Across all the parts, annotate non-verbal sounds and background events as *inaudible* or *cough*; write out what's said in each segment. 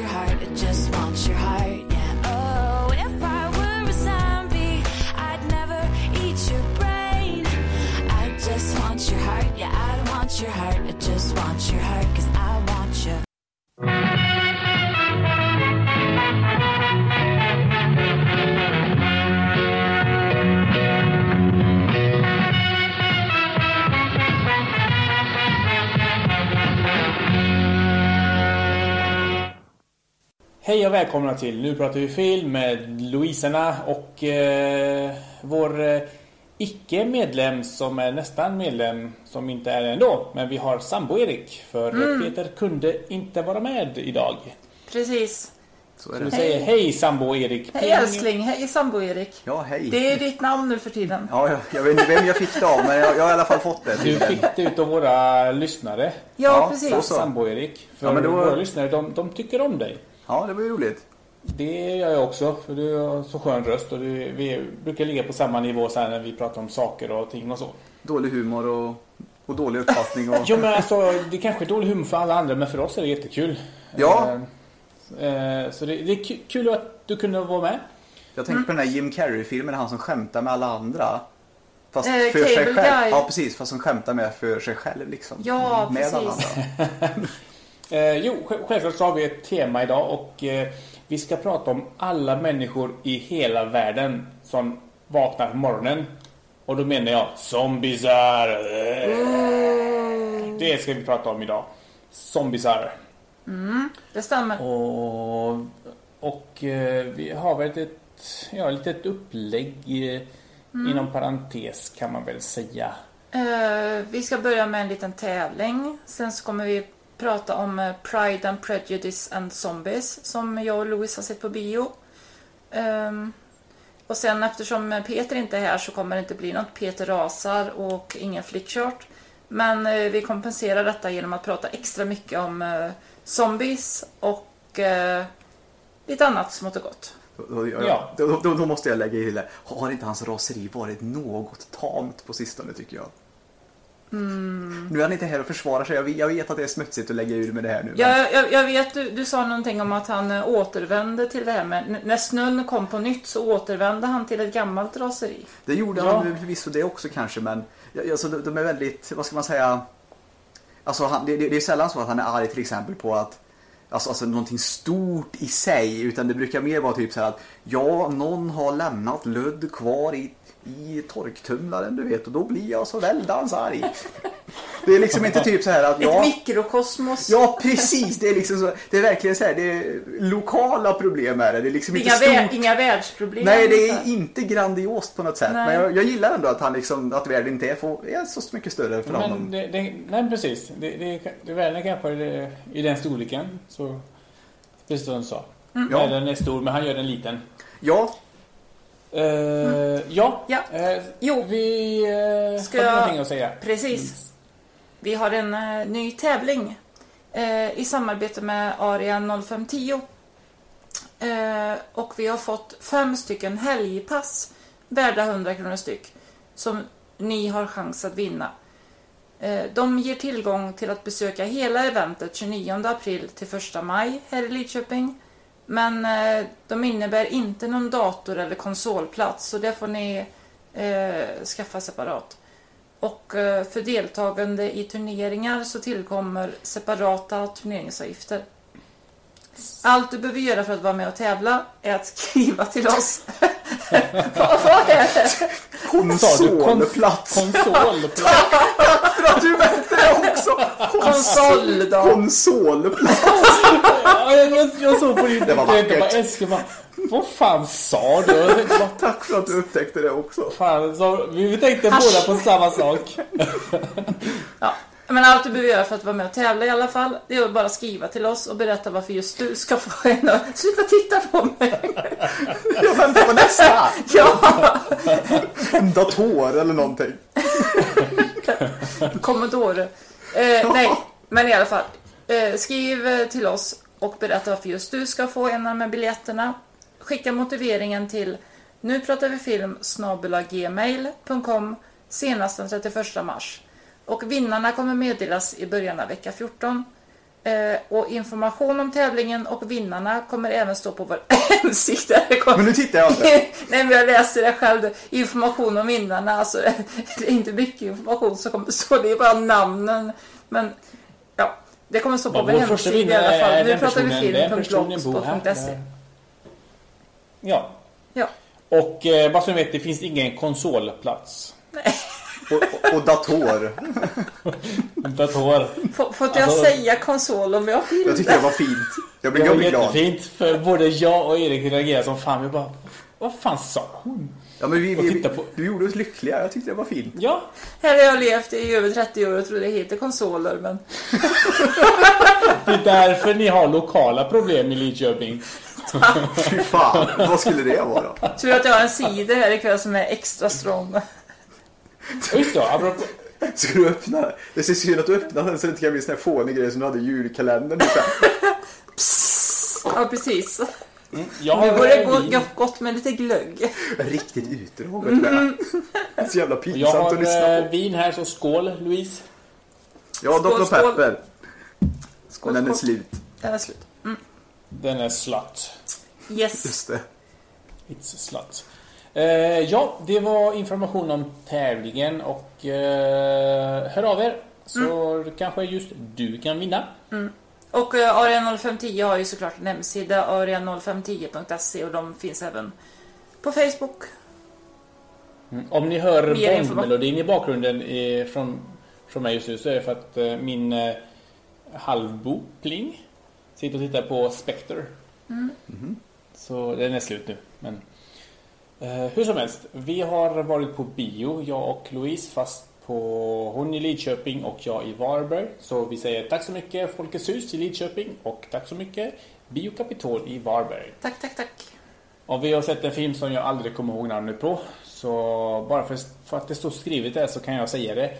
your heart, it just wants your heart, yeah. Oh, if I were a zombie, I'd never eat your brain. I just want your heart, yeah, I want your heart, I just want your heart, Hej och välkomna till Nu pratar vi film med Louiserna och eh, vår eh, icke-medlem som är nästan medlem som inte är det ändå. Men vi har Sambo-Erik för Mm. Peter kunde inte vara med idag. Precis. Så är Så vi säger hej Sambo-Erik. Hej älskling, hej sambo-Erik. Ja, hej. Det är ditt namn nu för tiden. Ja, jag, jag vet inte vem jag fick det av, men jag, jag har i alla fall fått det. Du fick det utav våra lyssnare. Ja, Ja, precis. Sambo-Erik. För Ja, men då- våra lyssnare, de, de tycker om dig. Ja, det var ju roligt. Det gör jag också, för du har så skön röst och du, vi brukar ligga på samma nivå så här när vi pratar om saker och ting och så. Dålig humor och, och dålig uppfattning. Och... *laughs* Jo men alltså, det kanske är dålig humor för alla andra men för oss är det jättekul. Ja. Eh, eh, så det, det är ku- kul att du kunde vara med. Jag tänkte på den här Jim Carrey-filmen, han som skämtar med alla andra. Fast Eh, för sig Cable själv. Guy. Ja, precis. Fast som skämtar med för sig själv liksom. Ja, med alla precis. andra. *laughs* Eh, jo, sj- självklart så har vi ett tema idag och eh, vi ska prata om alla människor i hela världen som vaknar på morgonen. Och då menar jag zombisar. Eh, Det ska vi prata om idag. Zombisar. Det stämmer. Och, och eh, vi har väl ett ja, litet upplägg eh, inom parentes kan man väl säga. Eh, vi ska börja med en liten tävling. Sen så kommer vi prata om eh, Pride and Prejudice and Zombies som jag och Louis har sett på bio. Ehm, och sen eftersom Peter inte är här så kommer det inte bli något Peter rasar och ingen flickchart. Men eh, vi kompenserar detta genom att prata extra mycket om eh, zombies och eh, lite annat smått och gott. Ja. då, då, då måste jag lägga till det. Har inte hans raseri varit något tamt på sistone tycker jag? Mm. Nu är han inte här och försvarar sig. Jag vet, jag vet att det är smutsigt att lägga ur med det här nu. men- Jag, jag, jag vet, du, du sa någonting om att han eh, återvände till det här med när snön kom på nytt så återvände han till ett gammalt raseri. Det gjorde Ja. han förvisso det också kanske men alltså, de, de är väldigt, vad ska man säga Alltså han, det, det det är sällan så att han är arg till exempel på att Alltså, alltså någonting stort i sig utan det brukar mer vara typ så här att Ja, någon har lämnat ludd kvar i, i torktumlaren du vet och då blir jag så väldans arg. Det är liksom inte typ så här att Ett ja, mikrokosmos. Ja precis, det är liksom så, det är verkligen så här, det är lokala problem är det. Det är liksom inga, inte vä- stort. inga världsproblem. Nej, det är inte grandiost på något sätt. Nej. Men jag, jag gillar ändå att han liksom, att världen inte är, får, är så mycket större för Men honom. det, det, nej precis. Det, det, det världen kanske är det- i den storleken. Så, precis som du sa. Mm. Världen är stor men han gör den liten. Ja, Eh, Ja, Ja. eh, Jo. vi uh, Ska har jag- någonting att säga. Precis. Vi har en eh, ny tävling i samarbete med Aria 0510. Eh, och vi har fått fem stycken helgpass värda 100 kronor styck som ni har chans att vinna. De ger tillgång till att besöka hela eventet 29 april till 1 maj här i Lidköping. Men eh, de innebär inte någon dator eller konsolplats så det får ni eh, skaffa separat. Och eh, för deltagande i turneringar så tillkommer separata turneringsavgifter. Allt du behöver göra för att vara med och tävla är att skriva till oss. *laughs* vad, vad är det? konsolplats. Konsolplats. *laughs* För att du mätte det också! Konsol. Konsolplats. *laughs* ja, jag, såg på din Det var vackert. Vad fan sa du? Tack för att du upptäckte det också. Fan, så, vi tänkte båda på samma sak. Ja. Men allt du behöver göra för att vara med och tävla i alla fall, det är att bara skriva till oss och berätta varför just du ska få *laughs* en. Sluta titta på mig! *laughs* Jag väntar på nästa. *laughs* Ja! En dator eller någonting. Commodore. Eh, nej, men i alla fall. Eh, skriv eh, till oss och berätta varför just du ska få en av de här biljetterna. Skicka motiveringen till nu pratar vi film gmail.com senast den 31 mars. Och vinnarna kommer meddelas i början av vecka 14. Eh, och information om tävlingen och vinnarna kommer även stå på vår *laughs* hemsida. Men nu tittar jag inte. *laughs* Nej men jag läser det själv. Information om vinnarna. Alltså, *laughs* det är inte mycket information som kommer stå. Det är bara namnen. Men ja, det kommer stå på Ja, vår hemsida i alla fall. Nu pratar vi film.blogspot.se. Ja. Ja. Och eh, bara så ni vet, det finns ingen konsolplats. Och, och, och dator. *laughs* Dator. Får, får jag Alltså- säga konsol om jag vill? Jag tyckte det var fint. Jag Det blev, var jag blev glad. jättefint för både jag och Erik reagerade som fan. Vi bara, vad fan sa hon? Ja, men vi, vi, på- Du gjorde oss lyckliga. Jag tyckte det var fint. Ja, Här har jag levt i över 30 år och tror det heter konsoler. Men *laughs* det är därför ni har lokala problem i Lidköping. Fy fan. Vad skulle det vara? tur att jag har en cider här ikväll som är extra strong. Just det, apropå, Ska du öppna? Det ser synd att du öppnar den så det inte kan bli sån här fånig grej som du hade i julkalendern. Ja, precis. jag Nu har går det eh, gå- vin. gott med lite glögg. Riktigt utdrag. vet du med. Det är så jävla Jag pinsamt att har lyssna eh, på. vin här, så skål Louise. Ja, Dr. Pepper. Skål, den är slut. Den är slut. Den är slut. Yes. Just det. It's a slut. Eh, ja, det var information om tävlingen och eh, hör av er. Så kanske just du kan vinna. Och uh, Arian 0510 har ju såklart en hemsida, arian0510.se och de finns även på Facebook. Mm. Om ni hör. Bondmelodin i bakgrunden i, från, från mig just nu så är det för att eh, min eh, halvbo Pling sitter och tittar på Spectre. Så den är slut nu. Men, eh, hur som helst, vi har varit på bio, jag och Louise, fast på hon i Lidköping och jag i Varberg. Så vi säger tack så mycket Folkets hus i Lidköping och tack så mycket Bio Capitol i Varberg. Tack, tack, tack. Och vi har sett en film som jag aldrig kommer ihåg namnet på. Så bara för, för att det står skrivet där så kan jag säga det.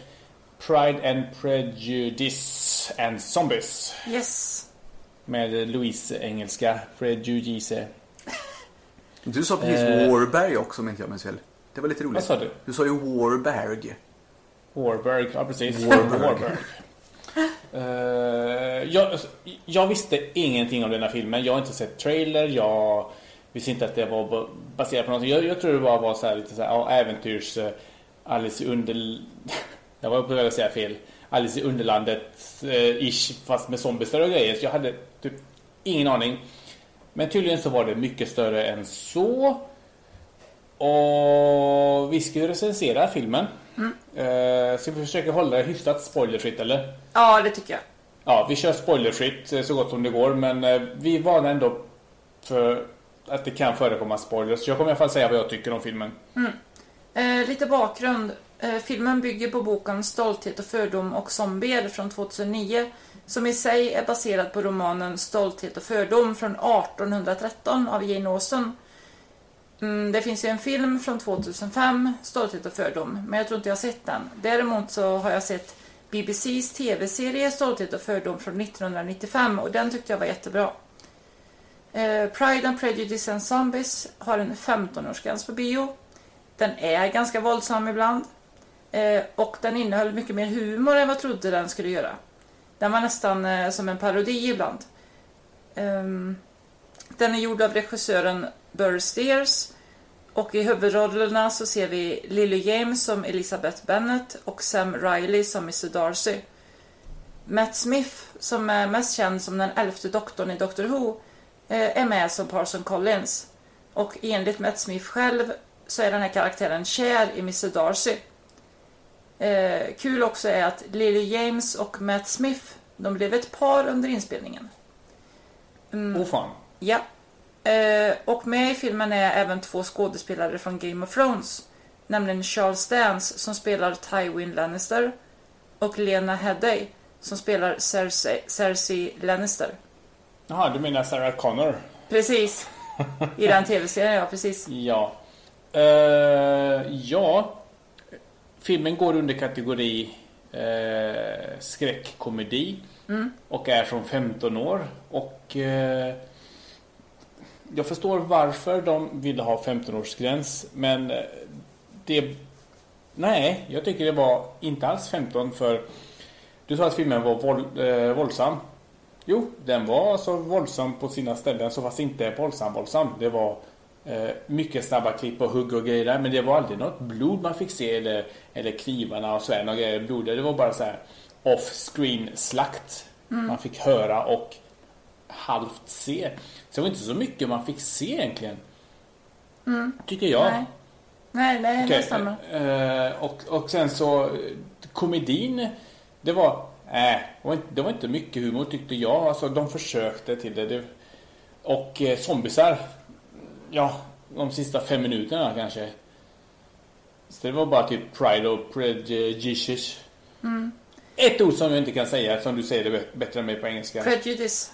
Pride and Prejudice and Zombies. Yes. Med Louise engelska. Prejudice. Du sa precis Eh. Warberg också om inte jag minns fel. Det var lite roligt. Vad sa du? Du sa ju Warberg. Warburg. Ja, precis. Warburg. Warburg. Eh, jag, jag visste ingenting om den här filmen. Jag har inte sett trailer. Jag visste inte att det var ba- baserat på någonting. Jag, jag tror det bara var så här, lite så här, äventyrs... eh, Alice i under... *laughs* Jag var på väg att säga fel. Alice i Underlandet eh, fast med zombiesar och grejer. Så jag hade typ ingen aning. Men tydligen så var det mycket större än så. Och vi ska ju recensera filmen. Eh, så vi försöker hålla det hyfsat spoilerfritt eller? Ja, det tycker jag. Ja, vi kör spoilerfritt eh, så gott som det går. Men eh, vi varnar ändå för att det kan förekomma spoilers. Så jag kommer i alla fall säga vad jag tycker om filmen. Eh, lite bakgrund. Eh, filmen bygger på boken Stolthet och fördom och zombier från 2009 som i sig är baserad på romanen Stolthet och fördom från 1813 av Jane Austen. Mm, det finns ju en film från 2005, Stolthet och fördom, men jag tror inte jag har sett den. Däremot så har jag sett BBCs tv-serie Stolthet och fördom från 1995 och den tyckte jag var jättebra. Eh, Pride and Prejudice and Zombies har en 15-årsgräns på bio. Den är ganska våldsam ibland. Eh, och den innehöll mycket mer humor än vad jag trodde den skulle göra. Den var nästan eh, som en parodi ibland. Ehm, den är gjord av regissören Burr Steers. Och i huvudrollerna så ser vi Lily James som Elisabeth Bennet och Sam Riley som Mr Darcy. Matt Smith, som är mest känd som den elfte doktorn i Doctor Who, eh, är med som Parson Collins. Och enligt Matt Smith själv så är den här karaktären kär i Mr Darcy. Eh, kul också är att Lily James och Matt Smith, de blev ett par under inspelningen. Åh fan. Ja. Eh, och med i filmen är även två skådespelare från Game of Thrones. Nämligen Charles Dance som spelar Tywin Lannister och Lena Headey som spelar Cersei, Cersei Lannister. Jaha, du menar Sarah Connor? Precis. *laughs* I den tv-serien, ja precis. Ja. Eh, ja. Filmen går under kategori eh, skräckkomedi. Och är från 15 år. Och eh, jag förstår varför de ville ha 15-årsgräns. Men eh, det... Nej, jag tycker det var inte alls 15 för... Du sa att filmen var våld, eh, våldsam. Jo, den var så våldsam på sina ställen så fast inte våldsam våldsam. Det var mycket snabba klipp och hugg och grejer där, men det var aldrig något blod man fick se eller, eller knivarna och så här, några blodiga. Det var bara så här off-screen slakt man fick höra och halvt se. Så det var inte så mycket man fick se egentligen. Tycker jag. Nej. Nej, nej, det stämmer. eh, och, och sen så eh, komedin, det var, äh, det var, inte, det var inte mycket humor tyckte jag. Alltså de försökte till det. det och eh, zombisar, ja, de sista fem minuterna kanske. Så det var bara typ pride och prejudice. Mm. Ett ord som jag inte kan säga, som du säger det bä- bättre än mig på engelska. Prejudice.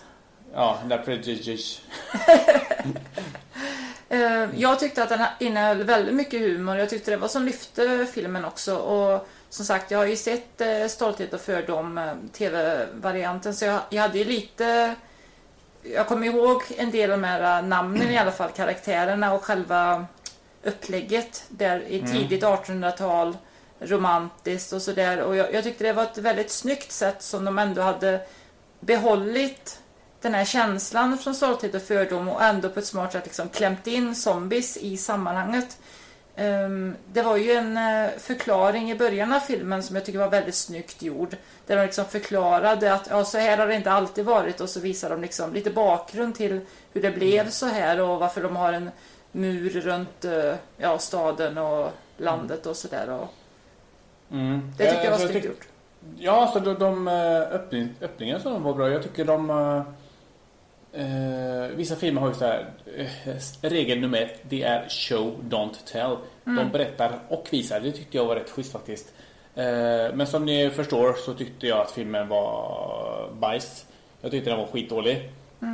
ja, där prejudice. *laughs* Eh, Jag tyckte att den innehöll väldigt mycket humor. Jag tyckte det var som lyfte filmen också. Och som sagt, jag har ju sett eh, Stolthet och fördom, eh, TV-varianten, så jag, jag hade ju lite... Jag kommer ihåg en del av de här eh, namnen i alla fall, karaktärerna och själva upplägget där i tidigt 1800-tal, romantiskt och sådär. Och jag, jag tyckte det var ett väldigt snyggt sätt som de ändå hade behållit den här känslan från stolthet och fördom och ändå på ett smart sätt liksom klämt in zombies i sammanhanget. Ehm, det var ju en eh, förklaring i början av filmen som jag tycker var väldigt snyggt gjord. Där de liksom förklarade att ja, så här har det inte alltid varit och så visar de liksom lite bakgrund till hur det blev så här och varför de har en mur runt eh, ja, staden och landet och sådär. och Mm. Det tycker jag var Eh, snyggt gjort. Ja, så de, de öppning, öppningarna som var bra. Jag tycker de... eh, vissa filmer har ju så här eh, regel nummer ett, det är show, don't tell. De berättar och visar. Det tyckte jag var rätt schysst faktiskt. Eh, men som ni förstår så tyckte jag att filmen var bajs. Jag tyckte den var skitdålig.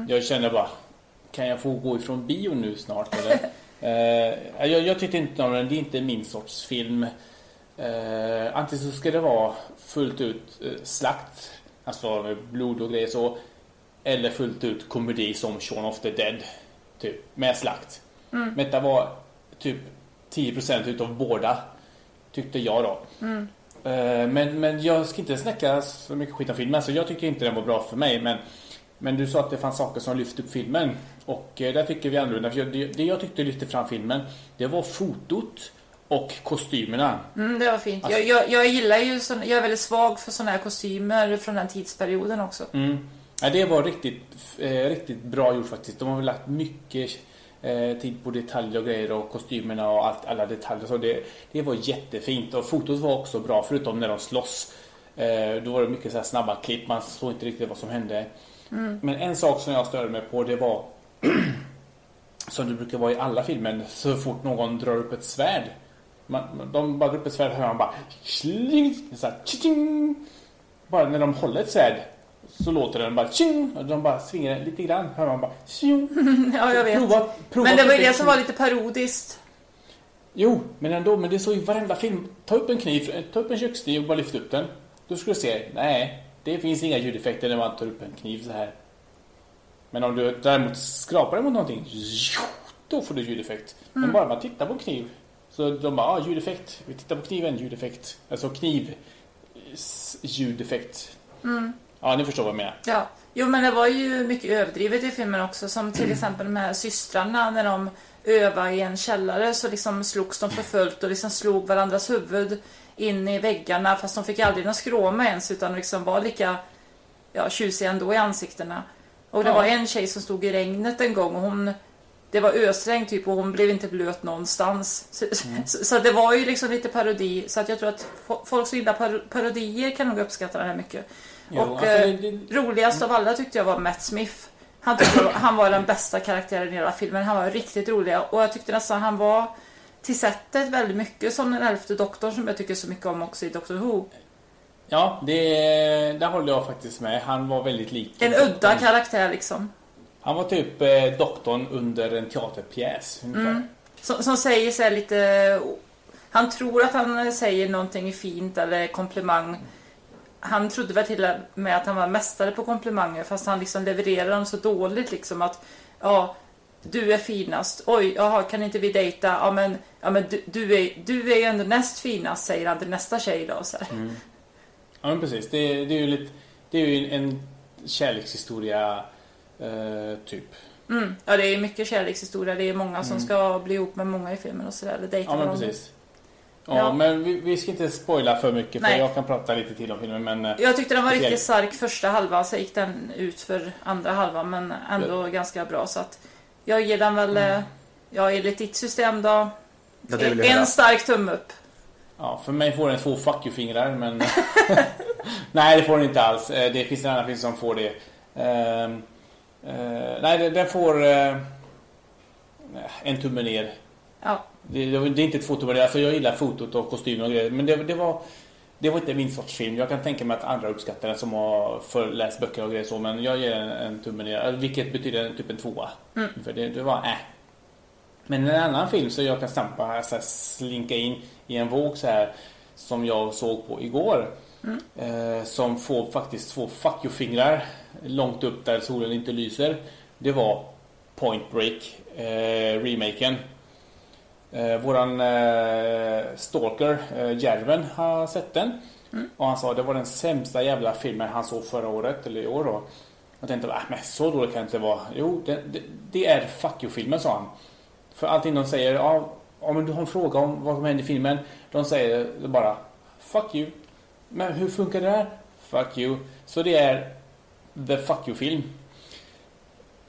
Jag kände bara, kan jag få gå ifrån bio nu snart eller? *laughs* eh, jag, jag tyckte inte om den, det är inte min sorts film. Eh, antingen så ska det vara fullt ut eh, slakt, alltså blod och grejer så. Eller fullt ut komedi som Shaun of the Dead. Typ, med slakt. Men detta var typ 10% utav båda. Tyckte jag då. Eh, Men, men jag ska inte snacka så mycket skit om filmen. Så jag tycker inte den var bra för mig. Men, men du sa att det fanns saker som lyfte upp filmen. Och eh, där tycker vi annorlunda. För det, det jag tyckte lyfte fram filmen, det var fotot och kostymerna. Mm, det var fint. Alltså- Jag, jag, jag gillar ju sån, jag är väldigt svag för såna här kostymer från den tidsperioden också. Mm. Ja, det var riktigt, eh, riktigt bra gjort faktiskt. De har väl lagt mycket eh, tid på detaljer och grejer och kostymerna och allt, alla detaljer. Så det, det var jättefint och fotot var också bra förutom när de slåss. Eh, då var det mycket så här snabba klipp, man såg inte riktigt vad som hände. Men en sak som jag störde mig på det var *clears throat* som det brukar vara i alla filmer så fort någon drar upp ett svärd. Man, de bara drar upp ett svärd och hör man bara så här. Bara när de håller ett svärd så låter den bara tjing och de bara svingar lite grann. Hör man bara tjing. *laughs* Ja, jag vet. Prova, prova Men det var ju det som var lite parodiskt. Jo, men ändå. Men det är så i varenda film. Ta upp en kniv, ta upp en kökskniv och bara lyft upp den. Då skulle du se, nej, det finns inga ljudeffekter när man tar upp en kniv så här. Men om du däremot skrapar den mot någonting, då får du ljudeffekt. Men bara man tittar på kniv, så de bara, ah, ljudeffekt. Vi tittar på kniven, ljudeffekt. Alltså kniv, ljudeffekt. Ja, ni förstår vad jag menar. Ja. Jo, men det var ju mycket överdrivet i filmen också. Som till exempel de här systrarna när de övade i en källare så liksom slogs de för fullt och liksom slog varandras huvud in i väggarna fast de fick aldrig någon skråma ens utan liksom var lika ja, tjusiga ändå i ansiktena. Och det Ja. var en tjej som stod i regnet en gång och hon det var ösregn typ och hon blev inte blöt någonstans. Så, så, så det var ju liksom lite parodi. Så att jag tror att fo- folk som gillar par- parodier kan nog uppskatta det här mycket. Jo, och alltså, eh, det- roligast av alla tyckte jag var Matt Smith. Han, tyckte, *clears throat* han var den bästa karaktären i hela filmen. Han var riktigt rolig och jag tyckte nästan han var till sättet väldigt mycket som den elfte doktorn som jag tycker så mycket om också i Doctor Who. Ja, det, där håller jag faktiskt med. Han var väldigt lik. En udda karaktär liksom. Han var typ eh, doktorn under en teaterpjäs. Mm. Som, som säger så här lite... Han tror att han säger någonting fint eller komplimang. Han trodde väl till och med att han var mästare på komplimanger fast han liksom levererar dem så dåligt liksom att ja, du är finast. Oj, jaha, kan inte vi dejta? Ja, men, ja, men du, du, är, du är ju ändå näst finast säger han till nästa tjej då. Så här. Ja, men precis. Det, det är ju lite... Det är ju en kärlekshistoria eh, typ. Mm. Ja, det är mycket kärlekshistoria. Det är många som ska bli ihop med många i filmen och sådär. Dejta Ja men precis. Ja, Ja. men vi, vi ska inte spoila för mycket för Nej. jag kan prata lite till om filmen men eh, Jag tyckte den var riktigt stark första halvan, så gick den ut för andra halvan, men ändå ganska bra. Så att jag ger den väl, Mm. eh, ja enligt ditt system då, Ja, en höra. stark tumme upp. Ja, för mig får den två fuck you-fingrar men... *laughs* nej, det får den inte alls. Eh, Det finns en annan film som får det. Ehm, eh, nej, den- får eh, en tumme ner. Ja, Det, det, det är inte två tummar ner. Alltså, jag gillar fotot och kostymen och grejer. Men det, det, var, det var inte min sorts film. Jag kan tänka mig att andra uppskattar den som har läst böcker och grejer så. Men jag ger en, en tumme ner. Eh, Vilket betyder typ en tvåa. För det, det var äh. Men en annan film så jag kan stampa, så här, slinka in i en våg så här som jag såg på igår. Eh, som får faktiskt två fuck you-fingrar långt upp där solen inte lyser. Det var Point Break, eh, remaken. Eh, våran eh, stalker, eh, Järven, har sett den. Och han sa det var den sämsta jävla filmen han såg förra året, eller i år då. Jag tänkte, äh, men så dåligt kan det inte vara. Jo, det, det, det är fuck you-filmen, sa han. För allting de säger, ja, om du har en fråga om vad som händer i filmen, de säger bara Fuck you. Men hur funkar det här? Fuck you. Så det är the fuck you-film.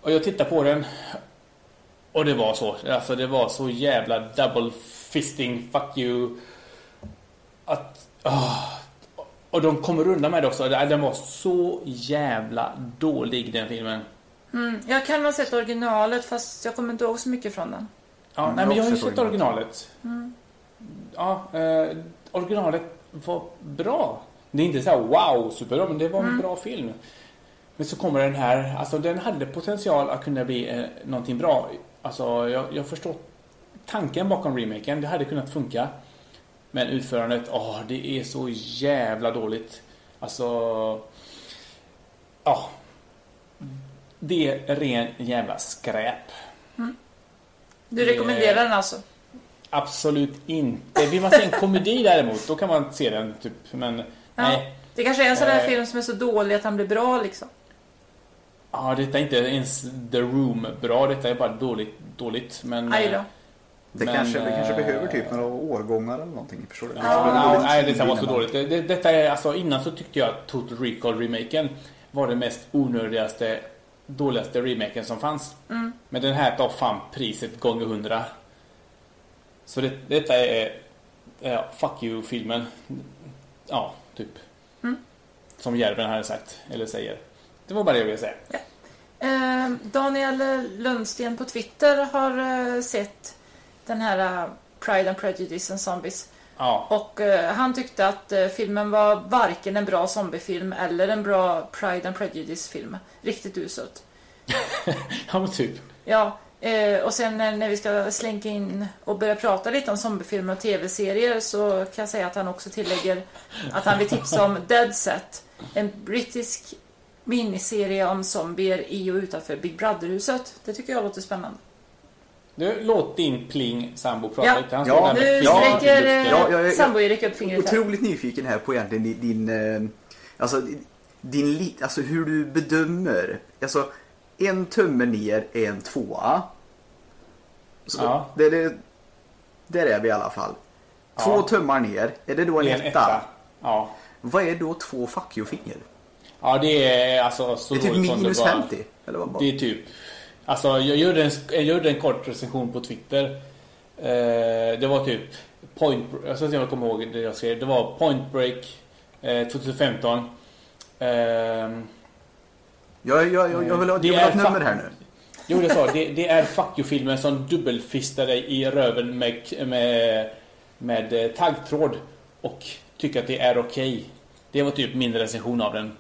Och jag tittar på den och det var så. Alltså det var så jävla double fisting fuck you. Att... ah. Och de kommer undan med det också. Den var så jävla dålig den filmen. mm. Jag kan ha sett originalet fast jag kommer inte ihåg så mycket från den. Ja, Mm, nej, jag men jag har ju sett originalet. Ja, eh, originalet var bra. Det är inte så här wow, superbra, men det var en bra film. Men så kommer den här, alltså den hade potential att kunna bli eh, någonting bra. Alltså jag, jag förstår tanken bakom remaken, det hade kunnat funka. Men utförandet, åh, det är så jävla dåligt. Alltså, ja. Det är ren jävla skräp. Du Det- rekommenderar den alltså? Absolut inte. Vill man se en komedi *laughs* däremot, då kan man se den typ. Men Ja. nej. Det kanske är en sån där Eh. film som är så dålig att han blir bra liksom. Ja, detta är inte ens The Room bra. Detta är bara dåligt. dåligt men, Aj eh, då. Det, Men, kanske, det kanske eh, behöver typ några årgångar eller någonting. Förstår du? Ja, nej, detta var så dåligt. Det, det, detta är, alltså, innan så tyckte jag att Total Recall remaken var den mest onödigaste, dåligaste remaken som fanns. Mm. Men den här tar fan priset gånger hundra. Så det, detta är ja, Fuck you-filmen. Ja, typ. Mm. Som Järven hade sagt, eller säger. Det var bara det jag ville säga. Eh, Daniel Lundsten på Twitter har eh, sett den här eh, Pride and Prejudice and Zombies. Ja, Och eh, han tyckte att eh, filmen var varken en bra zombiefilm eller en bra Pride and Prejudice-film. Riktigt uselt. *laughs* ja men typ. Ja, eh, och sen när, när vi ska slänka in och börja prata lite om zombiefilmer och tv-serier så kan jag säga att han också tillägger att han vill tipsa om Dead Set. En brittisk miniserie om zombier i och utanför Big Brother-huset. Det tycker jag låter spännande. Du, låt din pling sambo prata Ja. lite. Han Ja, Nu sträcker eh, Ja, jag- jag- sambo-Erik upp fingret här. Otroligt nyfiken här på egentligen din, din eh, alltså din, alltså hur du bedömer. Alltså en tumme ner är en tvåa. Så Ja. det, det, där är vi i alla fall. Två Ja. tummar ner, är det då en, är en etta? etta. Ja. Vad är då två fuck you-finger? Ja, det är alltså så Det är typ som minus det bara- 50? Eller vad Det är typ... Alltså jag gjorde en, jag gjorde en kort recension på Twitter. Eh, det var typ Point... Jag ska se om jag kommer ihåg det jag skrev. Det var Point Break eh, 2015. Ehm, jag, jag, jag, jag vill ha, jag Det vill ha ett nummer här nu. Jo, det sa det, det är fuck you-filmen som dubbelfistar dig i röven med, med, med eh, taggtråd och tycker att det är okej. Det var typ min recension av den.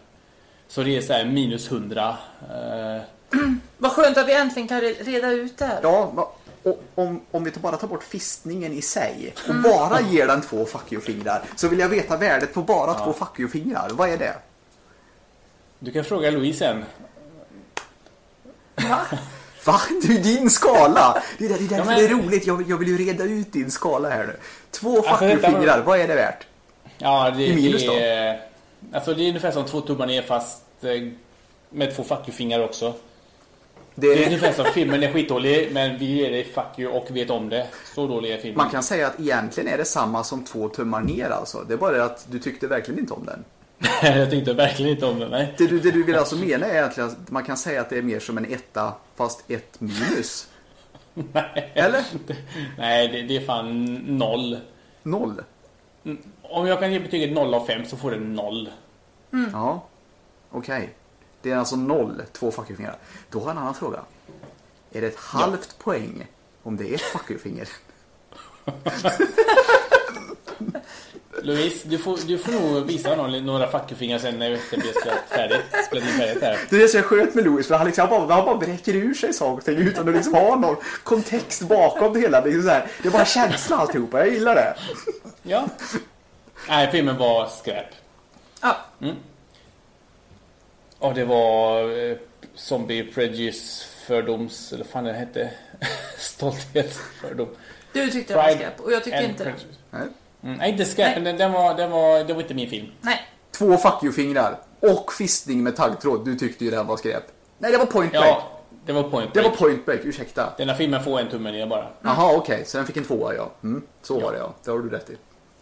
Så det är så här minus 100. Eh, *clears throat* Vad skönt att vi äntligen kan re- reda ut det här. Ja, va- och, om, om vi bara tar bort fistningen i sig och Mm. bara ger den två fuck you-fingrar så vill jag veta värdet på bara två fuck you-fingrar. Vad är det? du kan fråga Louise sen. Va? *laughs* Du, din skala! Det är, där- det är därför Ja, men- det är roligt. Jag, vill- jag vill ju reda ut din skala här nu. Två fuck Alltså, you-fingrar, vad är det värt? Ja, det, I minus det är... Alltså det är ungefär som två tummar ner fast... eh, Med två fuck you-fingrar också. Det Det är är, ungefär som filmen är skitdålig men vi ger dig fuck you och vet om det. Så dålig är filmen. man kan säga att egentligen är det samma som två tummar ner alltså. Det är bara det att du tyckte verkligen inte om den. *laughs* jag tänkte verkligen inte om det. Nej. Det du, det du vill alltså mena är egentligen att man kan säga att det är mer som en etta fast ett minus. *laughs* Eller? Nej, det, det är fan noll. Noll. Om jag kan ge betyget 0 av 5 så får det 0. Ja. Okej. Det är alltså noll, två fuck you-fingrar. Då har jag en annan fråga. Är det ett halvt poäng om det är ett fuck you-finger? *laughs* Louise, du får, du får nog visa någon, några fuck you-fingrar sen när vi spelat färdigt. Spelat in färdigt här. Det är det som är skönt med Louis, för han, liksom, han, bara, han bara bräcker ur sig saker och ting utan att liksom ha någon kontext bakom det hela. Det är, så här, det är bara känsla alltihopa, jag gillar det. Ja. Nej, filmen var skräp. Ja, Och det var eh, Zombie Prejudice Fördoms, eller vad fan det hette. *laughs* Stolthet Fördom. du tyckte det var Pride skräp och jag tyckte and inte det. Prejudice. Nej. Mm, nej, inte skräp, Nej. men den, den, var, den var, det var inte min film. Nej, Två fuck you-fingrar och fistning med taggtråd. Du tyckte ju det här var skräp. Nej, det var point break. Ja, det var Point Det Break. var point break, ursäkta. Denna filmen får en tumme ner bara. Jaha, okej, så den fick en tvåa ja. Mm, så var det ja, det har du rätt i.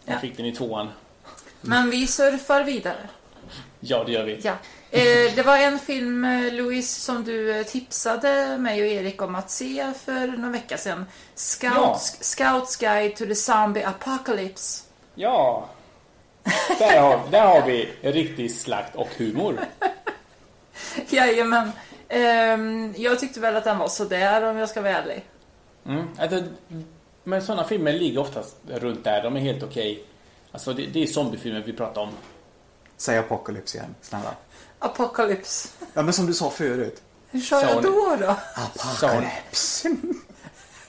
Jag Ja. fick den i tvåan. men vi surfar vidare. Ja, det gör vi. Ja. Eh, det var en film, eh, Louise, som du eh, tipsade mig och Erik om att se för några vecka sedan. Scouts, Scouts Guide to the Zombie Apocalypse. Ja. Där har, där har vi riktig slakt och humor. *laughs* Jajamän. Ehm, jag tyckte väl att den var sådär om jag ska vara ärlig. Mm. Alltså, men sådana filmer ligger oftast runt där. De är helt okej. Alltså, det, det är zombiefilmer vi pratar om. Säg Apocalypse igen, snälla. Apocalypse. Ja, men som du sa förut. Hur sa jag då då? Apocalypse.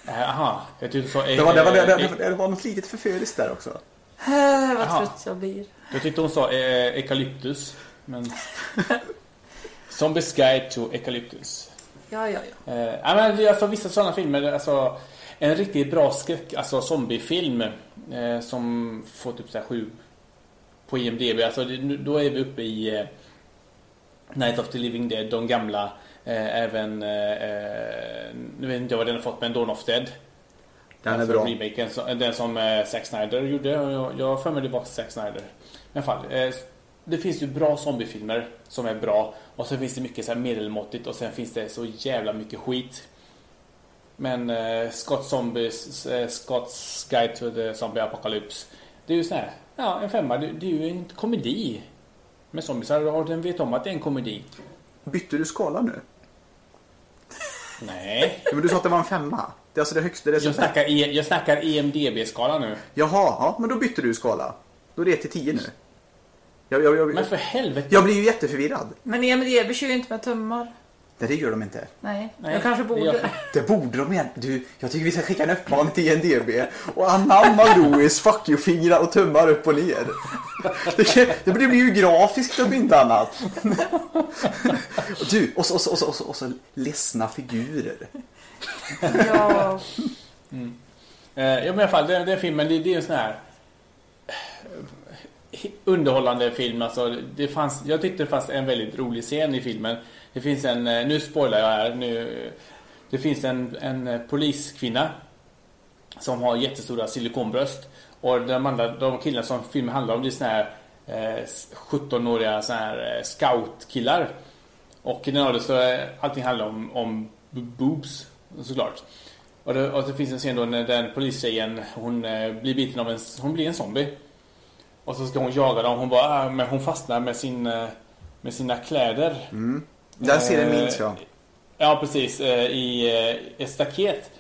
Jaha, jag tyckte så... Det var, det, var, det, eh, det, det var något litet förföriskt där också. Eh, vad trött jag blir. Jag tyckte hon sa eh, eukalyptus. Men... *laughs* Zombies Guide to Eucalyptus. Ja, ja, ja. Eh, ja, men alltså vissa sådana filmer, alltså en riktigt bra skräck, alltså zombiefilm eh, som får typ så här sju på IMDB. Alltså det, då är vi uppe i eh, Night of the Living Dead, de gamla. Eh, även, eh, eh, nu vet inte jag vad den har fått, men Dawn of Dead. Den är Alltså bra. Remaken, så- den som eh, Zack Snyder gjorde. Jag, jag har för mig det var Zack Snyder. Men i alla fall, eh, det finns ju bra zombiefilmer som är bra. Och sen finns det mycket så här medelmåttigt och sen finns det så jävla mycket skit. Men eh, Scott Zombies, eh, Scott's Guide to the Zombie Apocalypse. Det är ju så här, ja en femma, det, det är ju en komedi. Med zombiesar och den vet om att det är en komedi. Bytte du skala nu? Nej, Ja, men du sa att det var en femma. Det är alltså det högsta. Det är så jag snackar, E- jag snackar EMDB-skala nu. Jaha, ja, men då bytte du skala. Då är det 1 till 10 nu. Jag, jag, jag, Men för helvete. jag blir ju jätteförvirrad. Men EMDB kör ju inte med tummar. Nej, det gör de inte. Nej, Nej, jag kanske borde. gör- Det borde de igen. Du, jag tycker vi ska skicka en uppmaning till INDB och anamma Louis fuck you-fingrar och tummar upp och ner. Det, det blir ju grafiskt om inte annat. Du, och så, och så, och så, och så, och så ledsna figurer. Ja, Eh, ja men i alla fall, den, den filmen, det, det är en sån här eh, underhållande film. Alltså, det fanns, jag tyckte det fanns en väldigt rolig scen i filmen. Det finns en, eh, nu spoilar jag här, nu, det finns en, en eh, poliskvinna som har jättestora silikonbröst. Och de, andra, de killarna som filmen handlar om det är såna här eh, 17-åriga såna här eh, scoutkillar. Och i den har så allting handlar om, om boobs såklart. Och det, och det finns en scen då när den polistjejen hon eh, blir biten av en, hon blir en zombie. Och så ska hon jaga dem, hon bara, ah, men hon fastnar med sin, med sina kläder. Mm. Den serien Eh, minns jag. Ja, precis. eh, I eh, ett staket.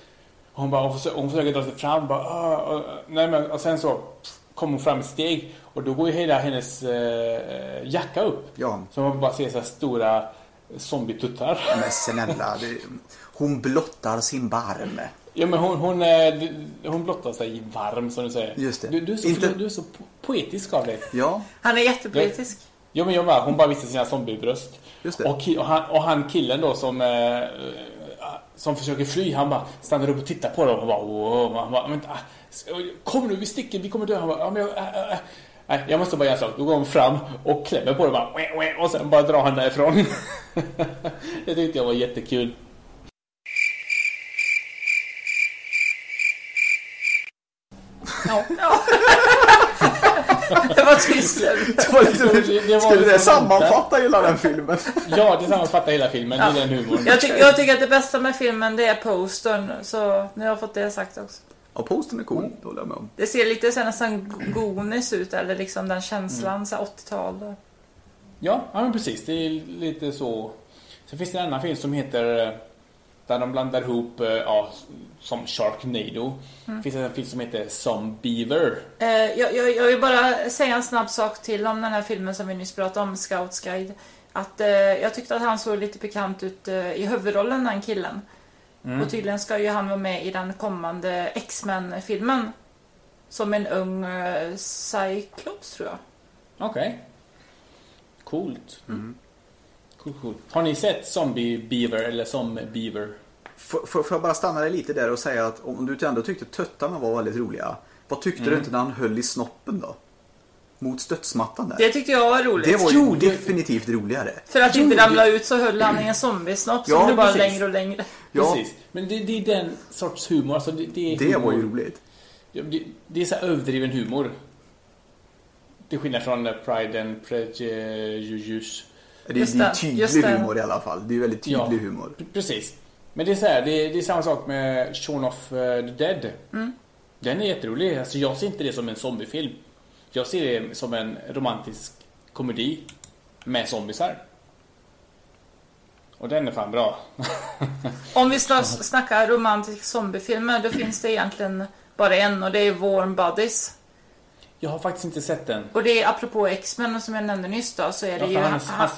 Hon, bara, hon, försöker, hon försöker dra sig fram. Bara, ah, och, nej, men, och sen så kommer hon fram ett steg. Och då går ju hela hennes eh, jacka upp. Ja, Så man bara ser så här stora zombietuttar. *laughs* men snälla. Det, hon blottar sin barm. Ja, men hon, hon, eh, hon blottar sig varm som du säger. Just det. Du, du, är så, Inte- du är så po- poetisk av dig. Ja, han är jättepolitisk. Ja, men jag bara, hon bara visar sina zombiebröst. Just det. Och, och, han, och han killen då som, eh, som försöker fly, han bara stannar upp och tittar på dem och bara wow. Han bara, vänta, kom nu, vi sticker, vi kommer dö. Han bara, ja, men jag, äh, äh, Nej, jag måste bara göra en sak. Då går hon fram och klämmer på det bara. Och sen bara drar han därifrån. *laughs* det tyckte jag var jättekul. Ja. *laughs* *laughs* ja. det var tyst. Det var lite, Det- det var skulle det liksom sammanfatta hela den filmen? Ja, det sammanfattar hela filmen. Är den humorn. Jag, ty jag tycker att det bästa med filmen det är postern. Så nu har jag fått det sagt också. Ja, posten är cool. Det håller jag med om. Det ser lite så här nästan gonis ut. Eller liksom den känslan, här 80-tal. Ja, ja men precis. Det är lite så. Sen finns det en annan film som heter eh, där de blandar ihop, eh, ja, som Sharknado. Det finns en film som heter Zombiever. Eh, jag, jag, jag vill bara säga en snabb sak till om den här filmen som vi nyss pratade om, Scouts Guide. Att eh, jag tyckte att han såg lite bekant ut eh, i huvudrollen, den killen. Och tydligen ska ju han vara med i den kommande X-Men-filmen. Som en ung eh, Cyclops, tror jag. Okej. Coolt. Cool, cool. Har ni sett Zombie Beaver eller Zombie Beaver? Får, får, får jag bara stanna dig lite där och säga att om du ändå tyckte tuttarna var väldigt roliga. Vad tyckte du inte när han höll i snoppen då? Mot studsmattan där. Det tyckte jag var roligt. Det var ju Jo, det- definitivt roligare. För att Jo, inte det- ramla ut så höll han i en zombiesnopp som Ja, blev bara precis. längre och längre. Ja, Precis. Men det, det är den sorts humor. Alltså det, det, är det humor. var ju roligt. Det, det är så här överdriven humor. Till skillnad från Pride and Prejudice. Det, Just det är tydlig humor i alla fall. Det är väldigt tydlig Ja. humor. Precis. Men det är så här, det, det är samma sak med Shaun of eh, the Dead. Den är jätterolig. Alltså jag ser inte det som en zombiefilm. Jag ser det som en romantisk komedi med zombisar. Och den är fan bra. *laughs* Om vi sna- snackar romantiska zombiefilmer då finns det egentligen bara en och det är Warm Bodies. Jag har faktiskt inte sett den. Och det är apropå X-Men som jag nämnde nyss då så är det Ja, ju han, han,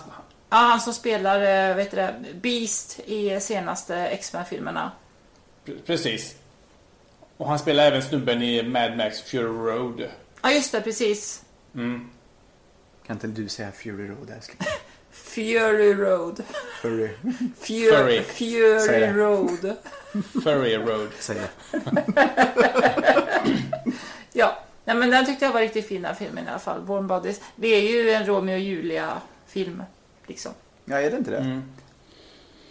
ja, han som spelar eh, vet du det, Beast i senaste X-Men-filmerna. pre- precis. Och han spelar även snubben i Mad Max Fury Road. Ja just det, precis. Mm. Kan inte du säga Fury Road älskling? *laughs* Fury Road. Fury. Fury. Fury det. Road. Furry Road. Säg det. *laughs* Ja, nej, men den tyckte jag var riktigt fin den filmen i alla fall. Warm Bodies. Det är ju en Romeo och Julia-film. Liksom. Ja, är det inte det? Mm.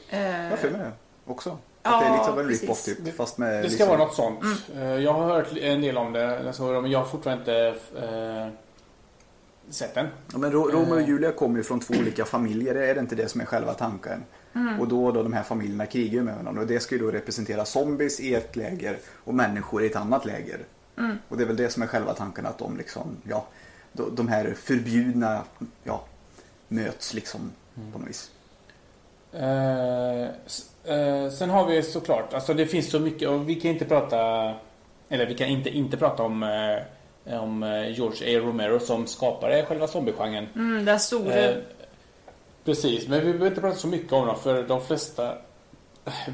Eh, Jag har det också. Ja, att det är liksom en rip-off typ. Fast med Det ska liksom... vara något sånt. Mm. Eh, Jag har hört en del om det, alltså, men jag har fortfarande inte eh, sett den. Ja, men Ro- Romeo och Eh. Julia kommer ju från två olika familjer. Är det inte det som är själva tanken? Mm. Och då då de här familjerna krigar ju med varandra. Och det ska ju då representera zombies i ett läger och människor i ett annat läger. Mm. Och det är väl det som är själva tanken att de liksom, ja, de, här förbjudna, ja, möts liksom på något vis. Eh, eh, sen har vi såklart, alltså det finns så mycket och vi kan inte prata, eller vi kan inte inte prata om, eh, om eh, George A. Romero som skapare själva zombiegenren. mm, den stora. Eh, precis, men vi behöver inte prata så mycket om honom för de flesta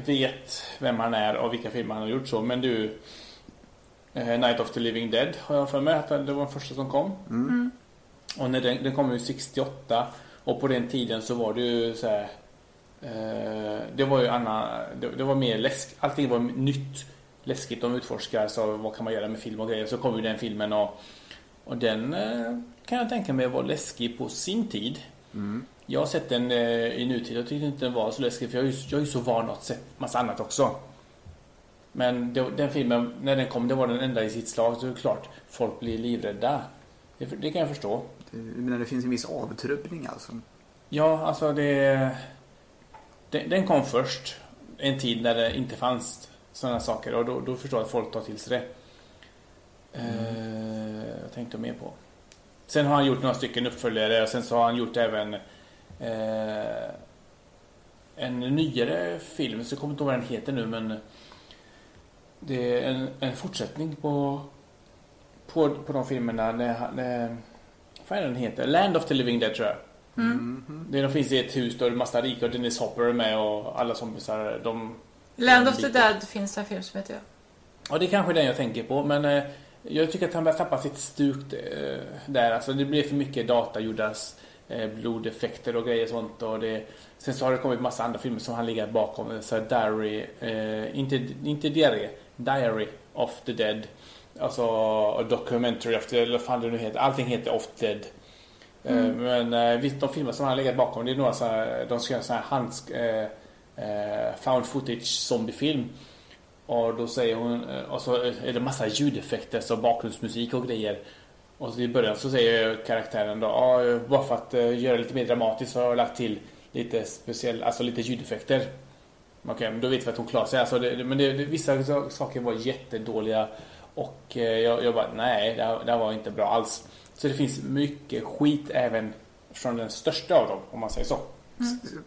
vet vem han är och vilka filmer han har gjort så. Men du, Night of the Living Dead har jag för mig att det var den första som kom. Mm. Och när den, den kom ju 68 och på den tiden så var det ju så här. Eh, det var ju Anna, det, det var mer läsk, allting var nytt, läskigt. De utforskar så vad kan man göra med film och grejer. Så kom ju den filmen och, och den eh, kan jag tänka mig var läskig på sin tid. Jag har sett den eh, i nutid och tyckte inte den var så läskig för jag är ju, jag är ju så van att sett massa annat också. Men det, den filmen, när den kom, det var den enda i sitt slag. Så det är klart, folk blir livrädda. Det, det kan jag förstå. Det, jag menar, det finns en viss avtrubbning alltså. Ja, alltså det... Den, den kom först. En tid när det inte fanns sådana saker och då, då förstår jag att folk tar till sig det. Eh, jag tänkte mer på. Sen har han gjort några stycken uppföljare och sen så har han gjort även eh, en nyare film, så jag kommer inte ihåg vad den heter nu men det är en, en fortsättning på, på, på de filmerna. När, när, vad är den heter? Land of the Living Dead tror jag. Det de finns i ett hus då det är massa rika och Dennis Hopper är med och alla zombiesar. De, Land of the. Dead finns det en film som heter jag. Ja, det är kanske den jag tänker på, men eh, jag tycker att han börjar tappa sitt stuk eh, där. Alltså det blir för mycket datagjorda eh, blodeffekter och grejer och sånt. Och det, sen så har det kommit massa andra filmer som han ligger bakom. Så Diary, eh, inte, inte Diary, Diary of the Dead. alltså a documentary of the, eller vad fan det nu heter. Allting heter Off Dead. Eh, Men eh, visst, de filmer som han har legat bakom det är några så här, de ska göra så här handsk, eh, found footage zombiefilm. Och då säger hon, och så är det massa ljudeffekter, så bakgrundsmusik och grejer. Och så i början så säger karaktären då, bara för att göra det lite mer dramatiskt så har jag lagt till lite speciell, alltså lite ljudeffekter. Okej, men då vet vi att hon klarar sig. Alltså det, men det, det, vissa sa- saker var jättedåliga. Och eh, jag, jag bara, nej, det här, det här var inte bra alls. Så det finns mycket skit även från den största av dem, om man säger så.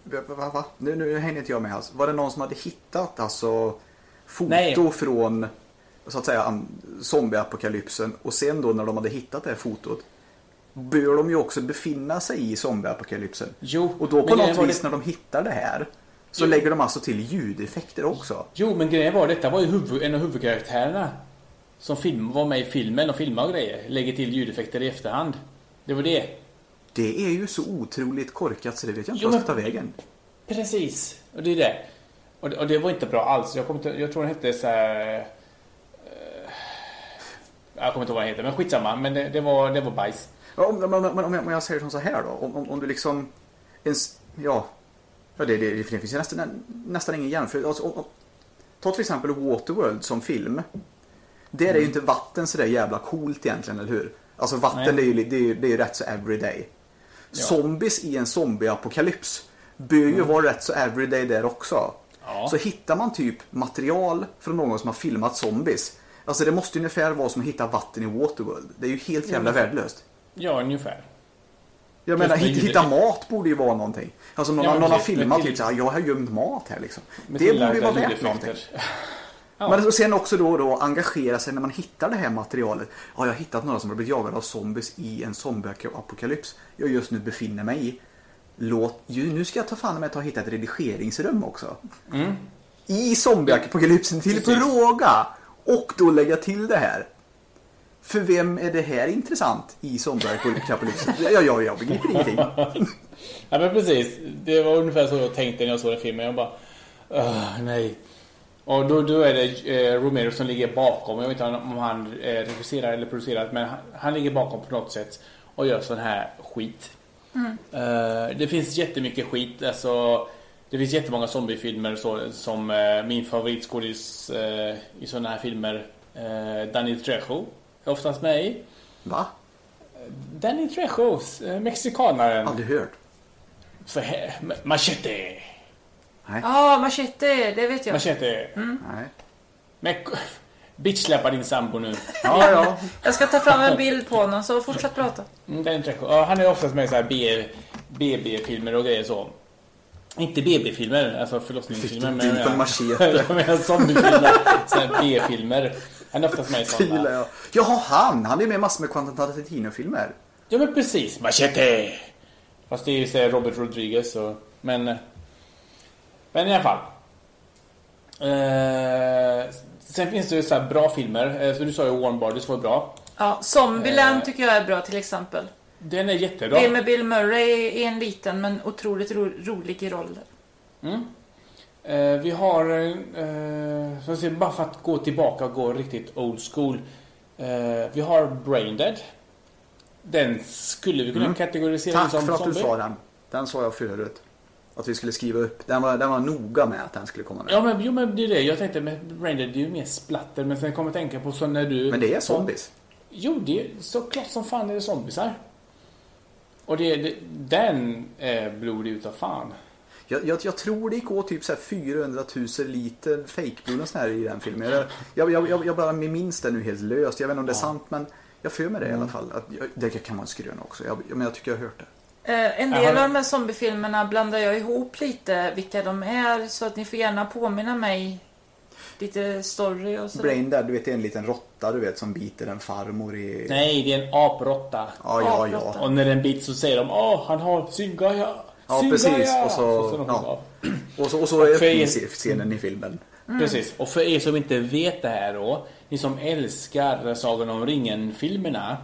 Va, va, va? Nu, nu hänger inte jag med alls. Var det någon som hade hittat alltså foto Nej. från så att säga zombieapokalypsen och sen då när de hade hittat det här fotot bör de ju också befinna sig i zombieapokalypsen. Jo, Och då på något vis det- när de hittar det här så Jo. lägger de alltså till ljudeffekter också. Jo, men grejen var detta var ju huvud, en av huvudkaraktärerna som film, var med i filmen och filmade och grejer. Lägger till ljudeffekter i efterhand. Det var det. Det är ju så otroligt korkat så det vet jag inte Jo, vad jag ska ta vägen. Precis, och det är det. Och det, och det var inte bra alls. Jag, inte, jag tror den hette så här... eh, jag kommer inte ihåg vad den heter, men skitsamma. Men det, det, var, det var bajs. Ja, Om, om, om, jag, om jag säger som så här då. Om, om, om du liksom... Ens, ja, ja det, det, det finns ju nästan, nästan ingen jämförelse. Alltså, ta till exempel Waterworld som film. Där är ju inte vatten så där jävla coolt egentligen, eller hur? Alltså vatten det är, ju, det, är, ju- det är ju rätt så everyday. Ja. Zombies i en zombieapokalyps bör ju vara rätt så everyday där också. Ja. Så hittar man typ material från någon som har filmat zombies. Alltså det måste ju ungefär vara som att hitta vatten i Waterworld. Det är ju helt jävla Mm. värdelöst. Ja, ungefär. Jag menar, hitta, hitta mat borde ju vara någonting. Alltså någon, Ja, någon har filmat typ till- såhär, jag har gömt mat här liksom. Det borde ju vara värt någonting. *laughs* Ja. Men sen också då, då engagera sig när man hittar det här materialet. Ja, jag har hittat några som har blivit jagade av zombies i en zombieapokalyps. Jag just nu befinner mig i. Låt, nu ska jag ta fan med att ta och hitta ett redigeringsrum också. I zombieapokalypsen till på råga. Och då lägga till det här. För vem är det här intressant i zombieapokalypsen? Ja, ja, jag begriper ingenting. *laughs* Ja men precis. Det var ungefär så jag tänkte när jag såg den filmen. Jag bara... "Åh, nej. Och då, då är det eh, Romero som ligger bakom. Jag vet inte om han eh, regisserar eller producerar. Men han, han ligger bakom på något sätt. Och gör sån här skit. Eh, det finns jättemycket skit. Alltså, det finns jättemånga zombiefilmer så, som eh, min favoritskådis eh, i såna här filmer. Danny Trejo oftast med i. Va? Danny Trejo, eh, mexikanaren. Aldrig hört. För he- Machete. Ja, machete, det vet jag. Machete. Nej. Men bitchsläppa din sambo nu. Ja, ja. Jag ska ta fram en bild på honom, så fortsätt prata. Mm, Danny Trejo. Ja, han är oftast med i så här BB-filmer och grejer så. Inte BB-filmer, alltså förlossningsfilmer. Fick du men bild på en jag menar- machete? *laughs* Jag menar zombiefilmer. Så här B-filmer. Han är oftast med i Det gillar sådana. jag. Jaha, han! Han är med i massor med Quentin Tarantino-filmer. Ja men precis, Machete! Fast det är ju så Robert Rodriguez och... Men... Men i alla fall. Eh, sen finns det ju så här bra filmer. Eh, så du sa ju Warm Bodies var bra. Ja, Zombieland Eh. tycker jag är bra till exempel. Den är jättebra. Det är med Bill Murray i en liten men otroligt ro rolig roll. Mm. Eh, vi har, eh, så att säga, bara för att gå tillbaka och gå riktigt old school. Eh, vi har Braindead. Den skulle vi kunna Mm. kategorisera Tack som för att du zombie. sa den. Den sa jag förut. Att vi skulle skriva upp. Den var, den var noga med att den skulle komma med. Ja men, jo, men det är det. Jag tänkte med Braindead, det är ju mer splatter. Men sen kommer jag tänka på så när du... Men det är zombies. Jo, det är såklart som fan är det zombiesar. Och det, det, den är blodig utav fan. Jag, jag, jag tror det gick åt typ så här 400 000 liter fejkblod och här i den filmen. Jag, jag, jag, bara minns det nu helt löst. Jag vet inte om det är sant men jag för mig det i alla fall. Att, det kan vara en skrön också. Jag, men jag tycker jag har hört det. Eh, en del av de här zombiefilmerna blandar jag ihop lite vilka de är så att ni får gärna påminna mig lite story och sådär. Brain Dead, du vet det är en liten råtta du vet som biter en farmor i... Nej, det är en aprotta. Ja, ja, ja. Och när den bits så säger de åh, han har syngaja. Ja, syngaja." precis. Och så- de ja. Och så, och så är För er- scenen i filmen. Precis. Och för er som inte vet det här då. Ni som älskar Sagan om ringen-filmerna.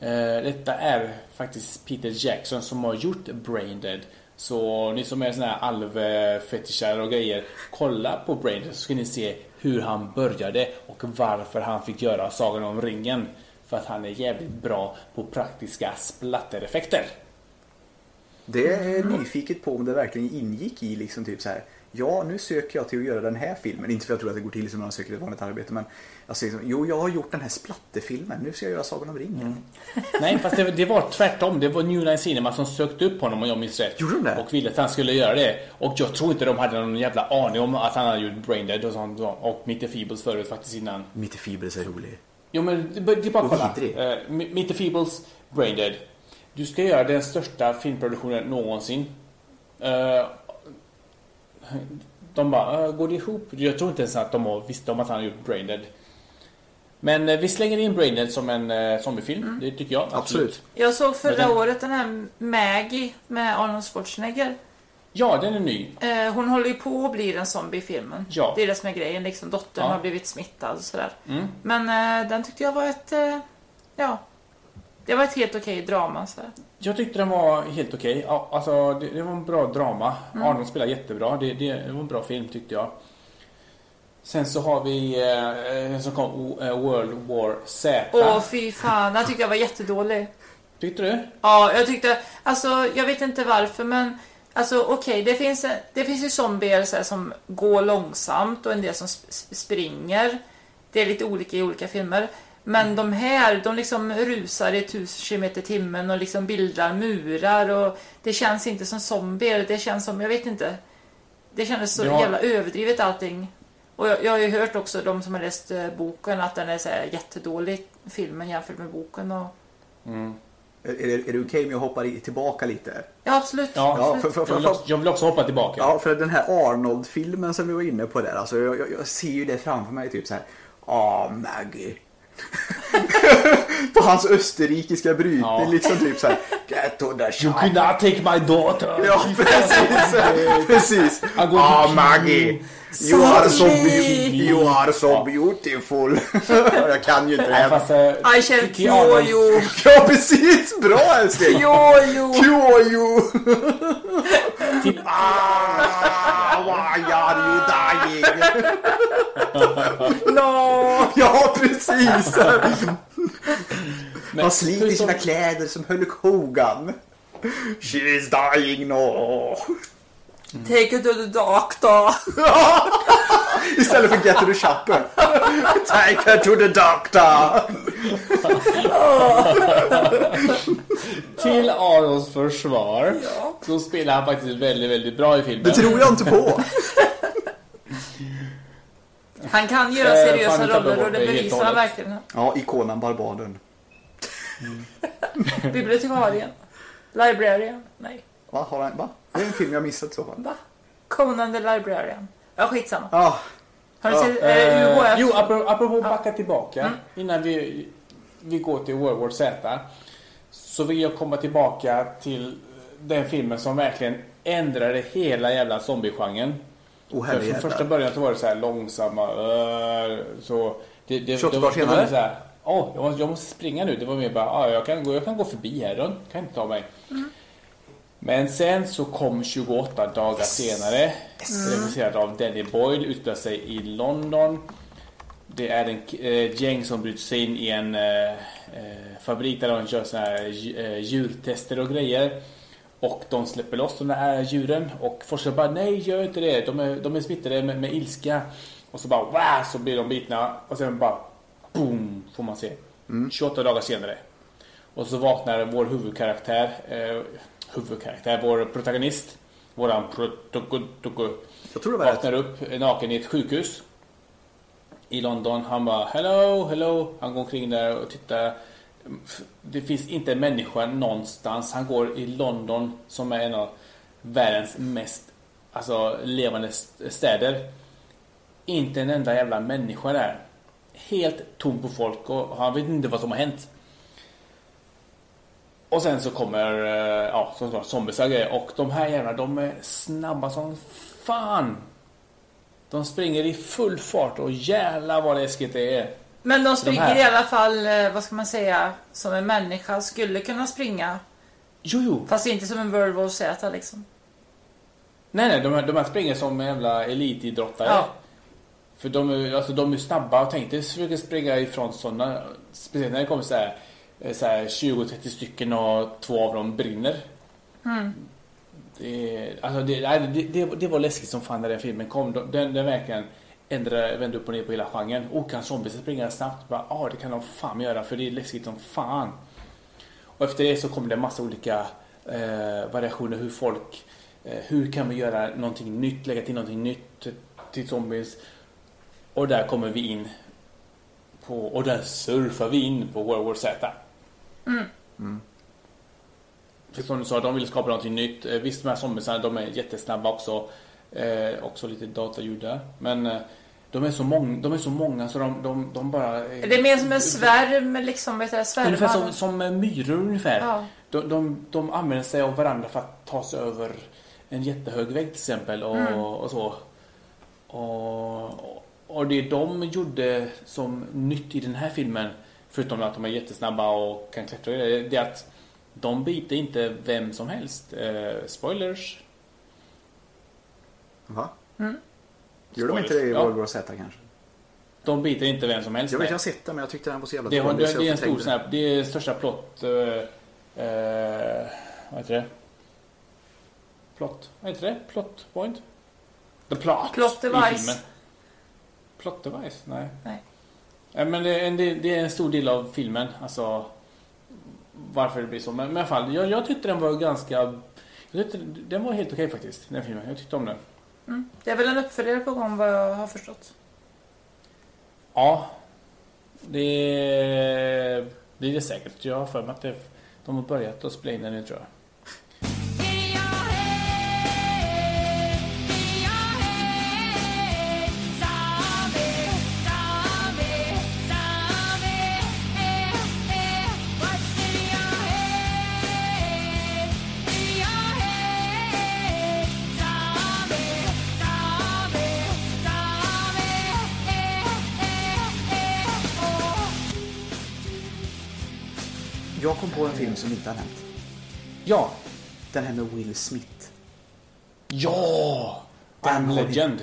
Eh, detta är faktiskt Peter Jackson som har gjort Braindead. Så ni som är såna här alvfetischare och grejer. Kolla på Braindead så ska ni se hur han började och varför han fick göra Sagan om ringen. För att han är jävligt bra på praktiska splattereffekter. Det är jag nyfiket på om det verkligen ingick i liksom typ så här. Ja, nu söker jag till att göra den här filmen. Inte för att jag tror att det går till som när man söker ett vanligt arbete. Men alltså, liksom, jo, jag har gjort den här splatterfilmen. Nu ska jag göra Sagan om ringen. Nej, fast det, det var tvärtom. Det var New Line Cinema som sökte upp honom om jag minns rätt. Gjorde de det? Och ville att han skulle göra det. Och jag tror inte de hade någon jävla aning om att han hade gjort Braindead och sånt. Och Mitte Feebles förut faktiskt innan. Mitt i Fibres är rolig. Jo men det är bara att kolla. vidrig. Uh, Mitte Feebles Braindead. Du ska göra den största filmproduktionen någonsin. Eh, de bara, uh, går det ihop? Jag tror inte ens att de visste om att han har gjort Braindead. Men eh, vi slänger in Braindead som en zombiefilm. Det tycker jag. Absolut. Jag såg förra året den här Maggie med Arnold Schwarzenegger. Ja, den är ny. Eh, hon håller ju på att bli en zombie i filmen. Ja. Det är det som är grejen. Liksom, dottern Ja. har blivit smittad och sådär. Mm. Men eh, den tyckte jag var ett... Eh, ja. Det var ett helt okej drama. Sådär. Jag tyckte den var helt okej. Ja, alltså, det, det var en bra drama. Mm. Arnold spelar jättebra. Det, det, det var en bra film tyckte jag. Sen så har vi eh, en som kom, eh, World War Z. Åh fy fan, den tyckte jag var jättedålig. Tyckte du? Ja, jag tyckte... Alltså, jag vet inte varför, men... Alltså okej, det, finns, det finns ju zombier så här, som går långsamt och en del som sp- springer. Det är lite olika i olika filmer. Men de här, de liksom rusar i tusen kilometer i timmen och liksom bildar murar och det känns inte som zombier. Det känns som, jag vet inte. Det kändes så Ja. jävla överdrivet allting. Och jag, jag har ju hört också, de som har läst eh, boken, att den är så här jättedålig, filmen jämfört med boken. Och... Är, är, det- är det okej om jag hoppar tillbaka lite? Ja, absolut. Ja, Ja, absolut. för, för, Jag för, vill, för, också, jag vill också hoppa tillbaka. ja, för den här Arnold-filmen som vi var inne på där. Alltså, jag, jag, jag ser ju det framför mig typ så här. Ah, Maggie. På hans österrikiska brytning Ja. liksom typ så här. Get to the You shop. could not take my daughter. Ja, precis. *laughs* precis. Ah, Maggie. You. Are so, be- you are so beautiful. *laughs* jag kan ju inte det här. eh, I shall cure you. *laughs* Ja, precis. Bra älskling. Cure you. Cure you. Till, Ah, why are you dying? No. Ja, precis. Han sliter sina kläder som Hulk Hogan. She is dying no. Take it to the doctor. *laughs* Istället för get to the shopper. Take her to the doctor. *laughs* Till Arnolds försvar så spelar han faktiskt väldigt, väldigt bra i filmen. Det tror jag inte på. Han kan göra Eh, seriösa roller och det bevisar han verkligen. Ja, ikonen Barbaden. *laughs* Bibliotekarien. Librarian. Nej. Va? Har han, va? Det är en film jag missat i så fall. Va? Conan the Librarian. Ja, skitsamma. Ja, Har du Ja, sett eh, Eh, UHF? jo, apropå, apropå backa tillbaka innan vi, vi går till World War Z. Så vill jag komma tillbaka till den filmen som verkligen ändrade hela jävla zombiegenren. oh För från första början så var det så här långsamma uh, så det, det, 28 det, var- det var senare. så här, Åh, jag, måste, jag måste springa nu. Det var mer bara, ah, jag, kan gå, jag kan gå förbi här. De kan inte ta mig. Men sen så kom 28 dagar senare. Regisserad av Danny Boyle. Utspelar sig i London. Det är en eh, gäng som bryter sig in i en eh, eh, fabrik där de kör såna här eh, djurtester och grejer. Och de släpper loss de här djuren och forskare bara nej gör inte det. De är, de är smittade med, med ilska. Och så bara wow, så blir de bitna och sen bara boom får man se. 28 dagar senare. Och så vaknar vår huvudkaraktär, eh, huvudkaraktär, vår protagonist, våran protagonist Jag tror det var rätt. vaknar upp naken i ett sjukhus i London. Han bara hello, hello. Han går omkring där och tittar. Det finns inte en människa någonstans. Han går i London som är en av världens mest alltså, levande st- städer. Inte en enda jävla människa där. Helt tom på folk och han vet inte vad som har hänt. Och sen så kommer eh, ja, som sagt, zombiesar och grejer. Och de här jävlarna, de är snabba som fan. De springer i full fart och jävlar vad läskigt det är. Men de springer här- i alla fall, eh, vad ska man säga, som en människa skulle kunna springa. Jo, jo. Fast inte som en World War Z liksom. Nej, nej, de här, de här springer som jävla elitidrottare. Ja. För de är, alltså, de är snabba och tänkte försöka springa ifrån sådana. Speciellt när det kommer så här, så här 20-30 stycken och två av dem brinner. Det, alltså det, nej, det, det, det var läskigt som fan när den filmen kom. Den, den verkligen ändrade, vände upp och ner på hela genren. Och kan zombies springa snabbt? Ja, ah, det kan de fan göra för det är läskigt som fan. Och efter det så kom det en massa olika eh, variationer hur folk eh, hur kan vi göra någonting nytt, lägga till någonting nytt till zombies. Och där kommer vi in på, och där surfar vi in på World War Z. För som du sa, de vill skapa någonting nytt. Eh, Visst, de här zombiesarna, de är jättesnabba också. Eh, också lite datagjorda. Men eh, de är så, mång, de är så många så de, de, de bara... eh, Det är mer som en svärm, liksom. Svärmar. Ungefär som, som eh, myror ungefär. Ja. De, de, de använder sig av varandra för att ta sig över en jättehög vägg till exempel och, och så. Och, och det de gjorde som nytt i den här filmen, förutom att de är jättesnabba och kan klättra, det är att de biter inte vem som helst. Eh, spoilers. Va? Gör de inte det i Ja. World War Z kanske? De biter inte vem som helst. Jag vet jag har sett den men jag tyckte den var så jävla Det, har, dålig det, det är en stor här, det är största plott... Eh, eh, vad heter det? Plot, vad heter det? Plot point? The plot. Plot device. Plot device? Nej. Nej. Men det är, en, det, det är en stor del av filmen. Alltså varför det blir så. Men, men i alla fall, jag, jag tyckte den var ganska... Jag tyckte, den var helt okej faktiskt, den filmen. Jag tyckte om den. Det är väl en uppföljare på gång vad jag har förstått. Ja, det blir det säkert. Jag har för mig att det, de har börjat att spela in den nu tror jag. Film som inte har nämnt. Ja! Den här med Will Smith. Ja! Den Legend.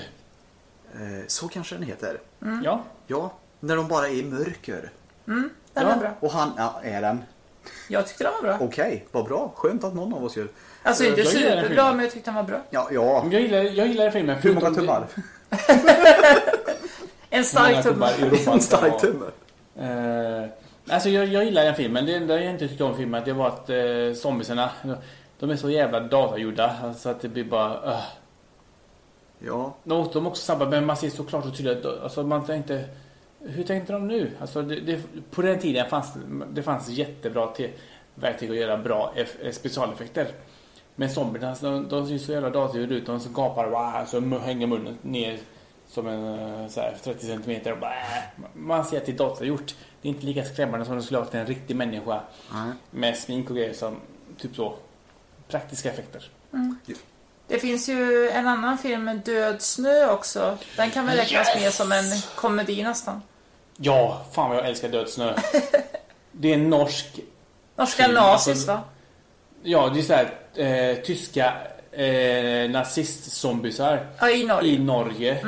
Eh, så kanske den heter. Ja. Ja, när de bara är i mörker. Den Ja. är bra. Och han, ja, är den? Jag tyckte den var bra. Okej, vad bra. Skönt att någon av oss gör. Alltså inte Jag gillar den superbra, filmen. men jag tyckte den var bra. Ja, ja. Jag gillar, jag gillar den filmen. Hur många förutom tummar? *laughs* En stark tumme. tummar Europa. En stark tumme. Eh, alltså jag, jag gillar den filmen. Det enda jag inte tyckte om filmen det var att eh, zombiesarna, de är så jävla datagjorda. Så att det blir bara... Uh. Ja, De, de är också snabba men man ser så klart och tydligt. Alltså man tänkte... Hur tänkte de nu? Alltså det, det, på den tiden fanns det fanns jättebra te, verktyg att göra bra eff, specialeffekter. Men zombierna, alltså, de, de ser så jävla datorgjorda ut. De så gapar wow, så mu- hänger munnen ner som en eh, så här, 30 centimeter. och äh. Man ser att det är datorgjort. Det är inte lika skrämmande som det skulle vara till en riktig människa nej. med smink och grejer som typ så praktiska effekter. Det finns ju en annan film, Död snö också. Den kan väl räknas Yes! med som en komedi nästan. Ja, fan vad jag älskar Död snö. *laughs* Det är en norsk Norska Film, nazis alltså- va? Ja, det är så här, eh, tyska eh, nazist-zombisar Ja, i Norge. i Norge.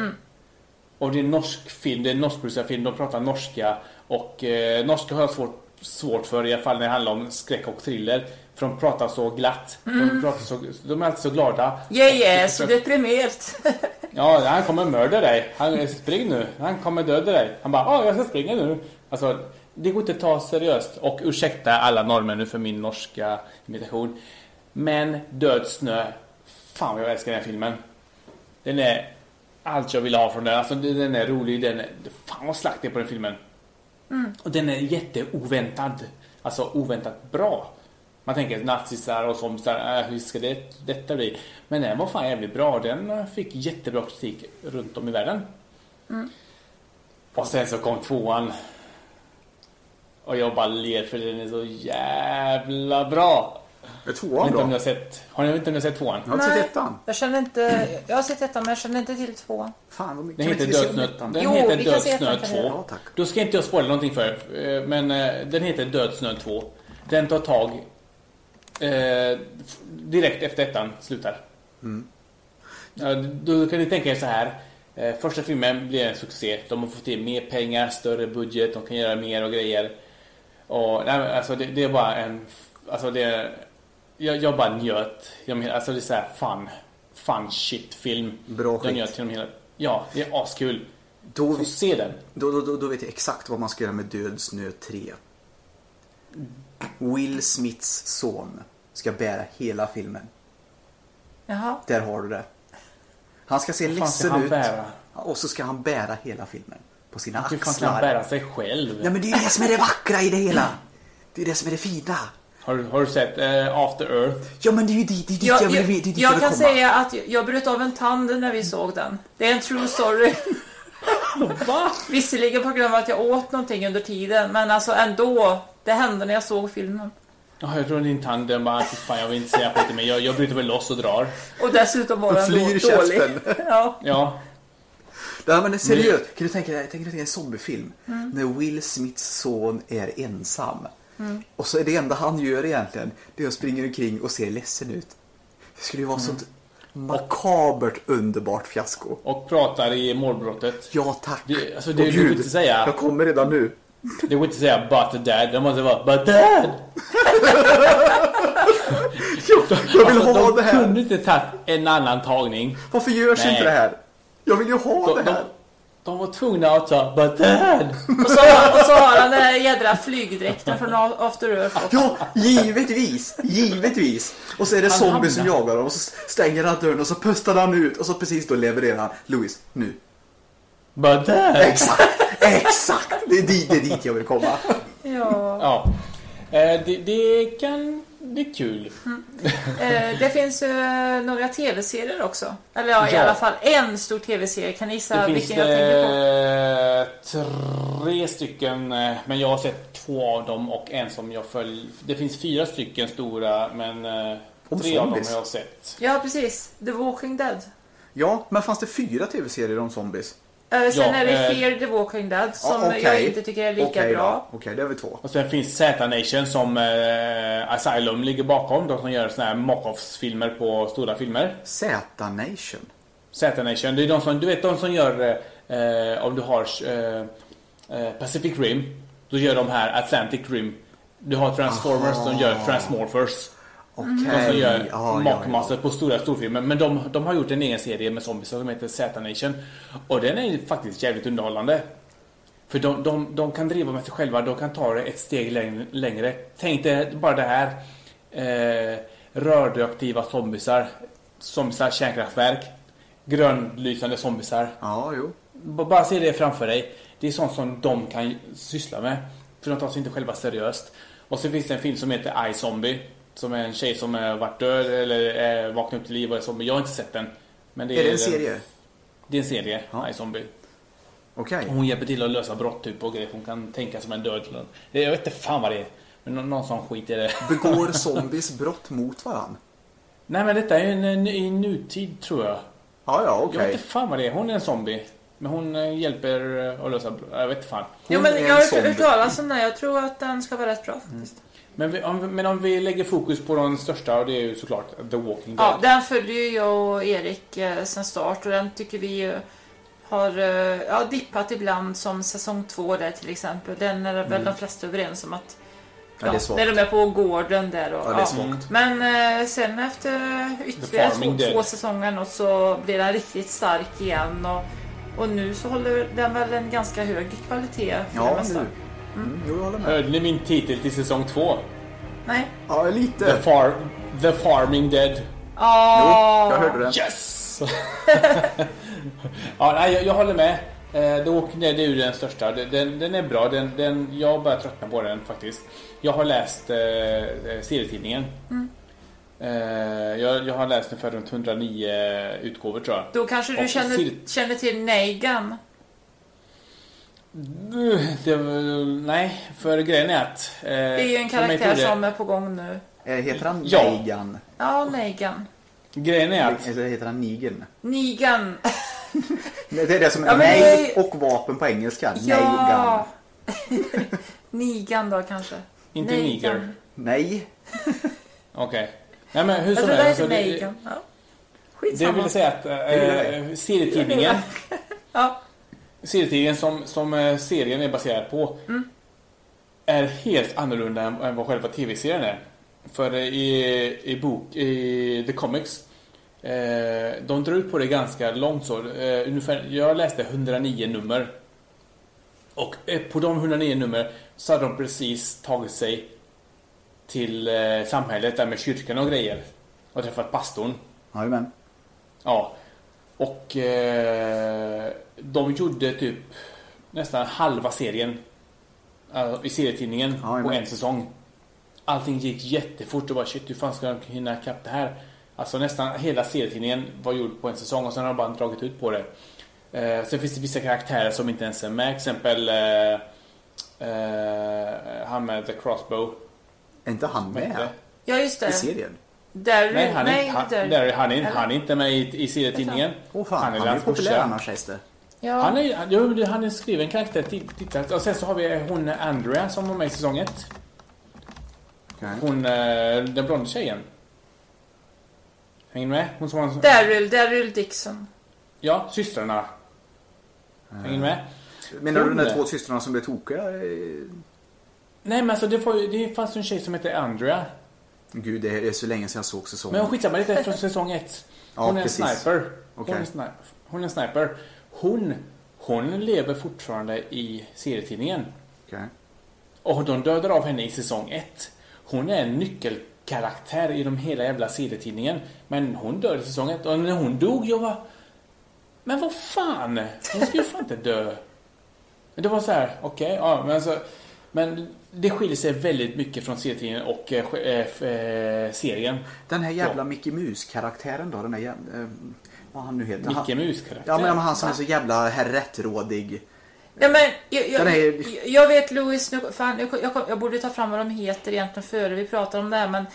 Och det är en norsk film, det är en norskproducerad film, de pratar norska. Och eh, norska har jag svårt, svårt för i alla fall när det handlar om skräck och thriller. För de pratar så glatt. De, pratar så, de är alltid så glada. Jag är så deprimerat. *laughs* Ja, han kommer mörda dig. Han, spring nu. Han kommer döda dig. Han bara, ja, jag ska springa nu. Alltså, det går inte att ta seriöst. Och ursäkta alla norrmän nu för min norska imitation. Men Död snö. Fan vad jag älskar den här filmen. Den är allt jag vill ha från den. Alltså den är rolig. Den är, fan vad slakt det är på den filmen. Och den är jätteoväntad. Alltså oväntat bra. Man tänker nazisar och zombisar, äh, hur ska det, detta bli? Men den var fan jävligt bra. Den fick jättebra kritik runt om i världen. Och sen så kom tvåan. Och jag bara ler för den är så jävla bra. Är Jag tvåan inte om ni bra? har sett, har ni inte om ni har sett tvåan? Jag har inte sett ettan. Jag känner inte... Jag har sett ettan men jag känner inte till tvåan. Fan vad mycket. Den heter vi inte se Död om snö, ettan? den Jo, heter vi kan Död se snö ettan, kan vi 2. göra. Ja, tack. Då ska inte jag spoila någonting för er, eh, Men eh, den heter Död snö 2. Den tar tag eh, direkt efter ettan slutar. Mm. Ja, då kan ni tänka er så här. Eh, första filmen blev en succé. De har fått in mer pengar, större budget, de kan göra mer och grejer. Och nej, alltså det, det är bara en... Alltså det... Jag, jag bara njöt. Jag menar, alltså det är så här fun. Fun shit film. Bra Jag skit. njöt till dem hela... Ja, det är askul. Då, Så se den. då, då, då, då vet jag exakt vad man ska göra med Död snö 3. Will Smiths son ska bära hela filmen. Jaha. Där har du det. Han ska se ledsen ut. bära? Och så ska han bära hela filmen. På sina Hur fan ska han axlar. bära sig själv? Ja men det är ju det som är det vackra i det hela. Det är det som är det fina. Har, du- har du sett eh, After Earth? Ja men det är ju dit, det är dit Jag, jag, jag, vill, det är dit jag vill kan komma. säga att jag- jag bröt av en tand när vi såg den. Det är en true story. *laughs* Va? Visserligen på grund av att jag åt någonting under tiden, men alltså ändå. Det hände när jag såg filmen. Ja, jag tror din tand den bara, "Fy fan jag vill inte säga på det men jag, jag bryter väl loss och drar. Och dessutom var den Flyr då dålig. *laughs* Ja. Ja. Nej men seriöst, kan du tänka dig, tänk dig en zombiefilm Mm. när Will Smiths son är ensam. Och så är det enda han gör egentligen, det är att springa omkring och se ledsen ut. Det skulle ju vara sånt makabert underbart fiasko. Och pratar i målbrottet. Ja tack. Det- alltså, det- går Gud. inte säga. Jag kommer redan nu. Det går inte säga but dad, det måste vara but dad! *laughs* Jag vill ha Alltså, de det här. kunde inte tagit en annan tagning. Varför görs Nej. inte det här? Jag vill ju ha De, det de, här. de var tvungna att ta but dad! Och, så, och så har han den där jädra flygdräkten från After Earth också. Ja, givetvis. Givetvis. Och så är det Han zombie som jagar dem och så stänger han dörren och så pustar han ut och så precis då levererar han. Louis, nu. But dad! Exakt, exakt. Det är dit, det är dit jag vill komma. Ja. Ja. Eh, det, det kan bli kul. Eh, det finns eh, några tv-serier också. Eller ja, i Ja. alla fall en stor tv-serie. Kan ni gissa Det finns vilken jag tänker på? eh, tre stycken, eh, men jag har sett två av dem och en som jag följ. Det finns fyra stycken stora, men eh, Om tre av dem zombies. har jag sett. Ja, precis. The Walking Dead. Ja, men fanns det fyra tv-serier om zombies? Eh, sen Ja, är det eh, Fear the Walking Dead som Ja, okej. jag inte tycker är lika Okej bra. Okej, det har vi två. Och sen finns Z-Nation som eh, Asylum ligger bakom. De som gör såna här mock-offs-filmer på stora filmer. Z-Nation. Z-Nation, det är de som, du vet de som gör, eh, om du har eh, eh, Pacific Rim, då gör de här Atlantic Rim. Du har Transformers, de gör Transmorphers. Okej. De som gör ja, mockmaster på stora storfilmer. Men de, de har gjort en egen serie med zombies som heter Z-Nation. Och den är faktiskt jävligt underhållande. För de, de, de kan driva med sig själva, de kan ta det ett steg längre. längre. Tänk dig bara det här. Eh, radioaktiva zombisar. Zombisar, kärnkraftverk. Grönlysande zombisar. Ja, jo. B- Bara se det framför dig. Det är sånt som de kan syssla med. För de tar sig inte själva seriöst. Och så finns det en film som heter I Zombie. Som är en tjej som har varit död eller äh, vaknat upp till liv och är zombie. Jag har inte sett den. Men det Är det en den- serie? Det är en serie, Ja. I Zombie. Okej. Och hon hjälper till att lösa brott typ och grejer. Hon kan tänka som en död. Det- Jag vet inte fan vad det är. Men någon, någon sån skit är det. Begår *laughs* zombies brott mot varann? Nej men detta är ju en, en, nutid tror jag. Ja, ja, Jag okej. vet inte fan vad det är. Hon är en zombie. Men hon eh, hjälper eh, att lösa brott. Jag vet inte fan. Jo, Hon men är jag har hört talas om den. Jag tror att den ska vara rätt bra faktiskt. Men, vi, om, men om vi lägger fokus på den största och det är ju såklart The Walking Dead. Ja, den följer ju jag och Erik eh, sen start och den tycker vi ju har eh, ja, dippat ibland som säsong två där till exempel. Den är väl de flesta överens om att Ja, det är när de är på gården där och, Ja, det är svagt. Men eh, sen efter ytterligare två, två säsonger och så blir den riktigt stark igen och, och nu så håller den väl en ganska hög kvalitet för det Ja, mesta. nu. Mm, jo, jag håller med. Hörde ni min titel till säsong två? Nej? Ja, The, lite. far, The Farming Dead. Ja. Jo, jag hörde det. Yes! *laughs* ja, nej, jag, jag håller med. Eh, The Walking Dead är ju den största. Den, den, den är bra. Den, den, jag börjar tröttna på den faktiskt. Jag har läst eh, eh, serietidningen. Eh, jag, jag har läst ungefär runt 109 utgåvor tror jag. Då kanske du känner, känner till Negan. Det, nej, för grejen är att... Eh, Det är ju en karaktär som är på gång nu. Eh, Heter han Ja. Negan? Ja, Negan. Grejen är att... Eller heter han Negan? Negan. *laughs* Det är det som är Ja, nej och vapen på engelska. Ja. Negan. *laughs* Negan då kanske. Inte Negan. Niger. Nej. *laughs* Okej. Nej men hur Jag som tror det helst. heter alltså, det- Negan. Ja. Det vill säga att vill äh, serietidningen Ja. Serietidningen som, som eh, serien är baserad på är helt annorlunda än, än vad själva tv-serien är. För eh, i, i bok, i The Comics, eh, de drar ut på det ganska långt så. Eh, ungefär, jag läste 109 nummer. Och eh, på de 109 nummer så hade de precis tagit sig till eh, samhället där med kyrkan och grejer. Och träffat pastorn. Jajamän. Ja. Och eh, de gjorde typ nästan halva serien eh, i serietidningen Ja, på en säsong. Allting gick jättefort och bara shit, hur fan ska de hinna ikapp det här? Alltså nästan hela serietidningen var gjord på en säsong och sen har de bara dragit ut på det. Eh, sen finns det vissa karaktärer som inte ens är med. Exempel eh, eh, han med The Crossbow. Är inte han med ja, just det. i serien? Daryl, Nej, han är, nej, han, Daryl. där, han, är, han är inte med i, i serietidningen. Åh fan, han är, Lance populär annars sägs det. Ja. Han är, han- jo, det- han är skriven karaktär. ti- Titta. Och sen så har vi hon Andrea som var med i säsong ett. Okej. Hon, eh, den blonda tjejen. Hänger ni med? Hon som en... Daryl, Daryl Dixon. Ja, systrarna. Hänger ni med? Menar du Hon de där är- två systrarna som blev tokiga? Eh, Nej men alltså det, får, ju- det fanns en tjej som heter Andrea. Gud, det är så länge sedan jag såg säsongen. Men skitsamma, det är från säsong ett. Ja, Hon är en precis. sniper. Hon, Okej. är sniper. hon är en sniper. Hon, hon lever fortfarande i serietidningen. Okej. Och de dödar av henne i säsong 1. Hon är en nyckelkaraktär i de hela jävla serietidningen. Men hon dör i säsong 1. Och när hon dog, jag var... Men vad fan! Hon ska ju fan inte dö. Men det var så här, okej, ja, men alltså... Men det skiljer sig väldigt mycket från serietidningen och eh, eh, eh, serien. Den här jävla Ja. Mickey Mus-karaktären då, den här jävla... Eh, vad han nu heter. Micke han, Mus-karaktär. Ja, men han som är så jävla herr rättrådig. Ja, men jag, jag, är- jag vet Louis, nu, fan, jag, jag, jag borde ta fram vad de heter egentligen före vi pratar om det här men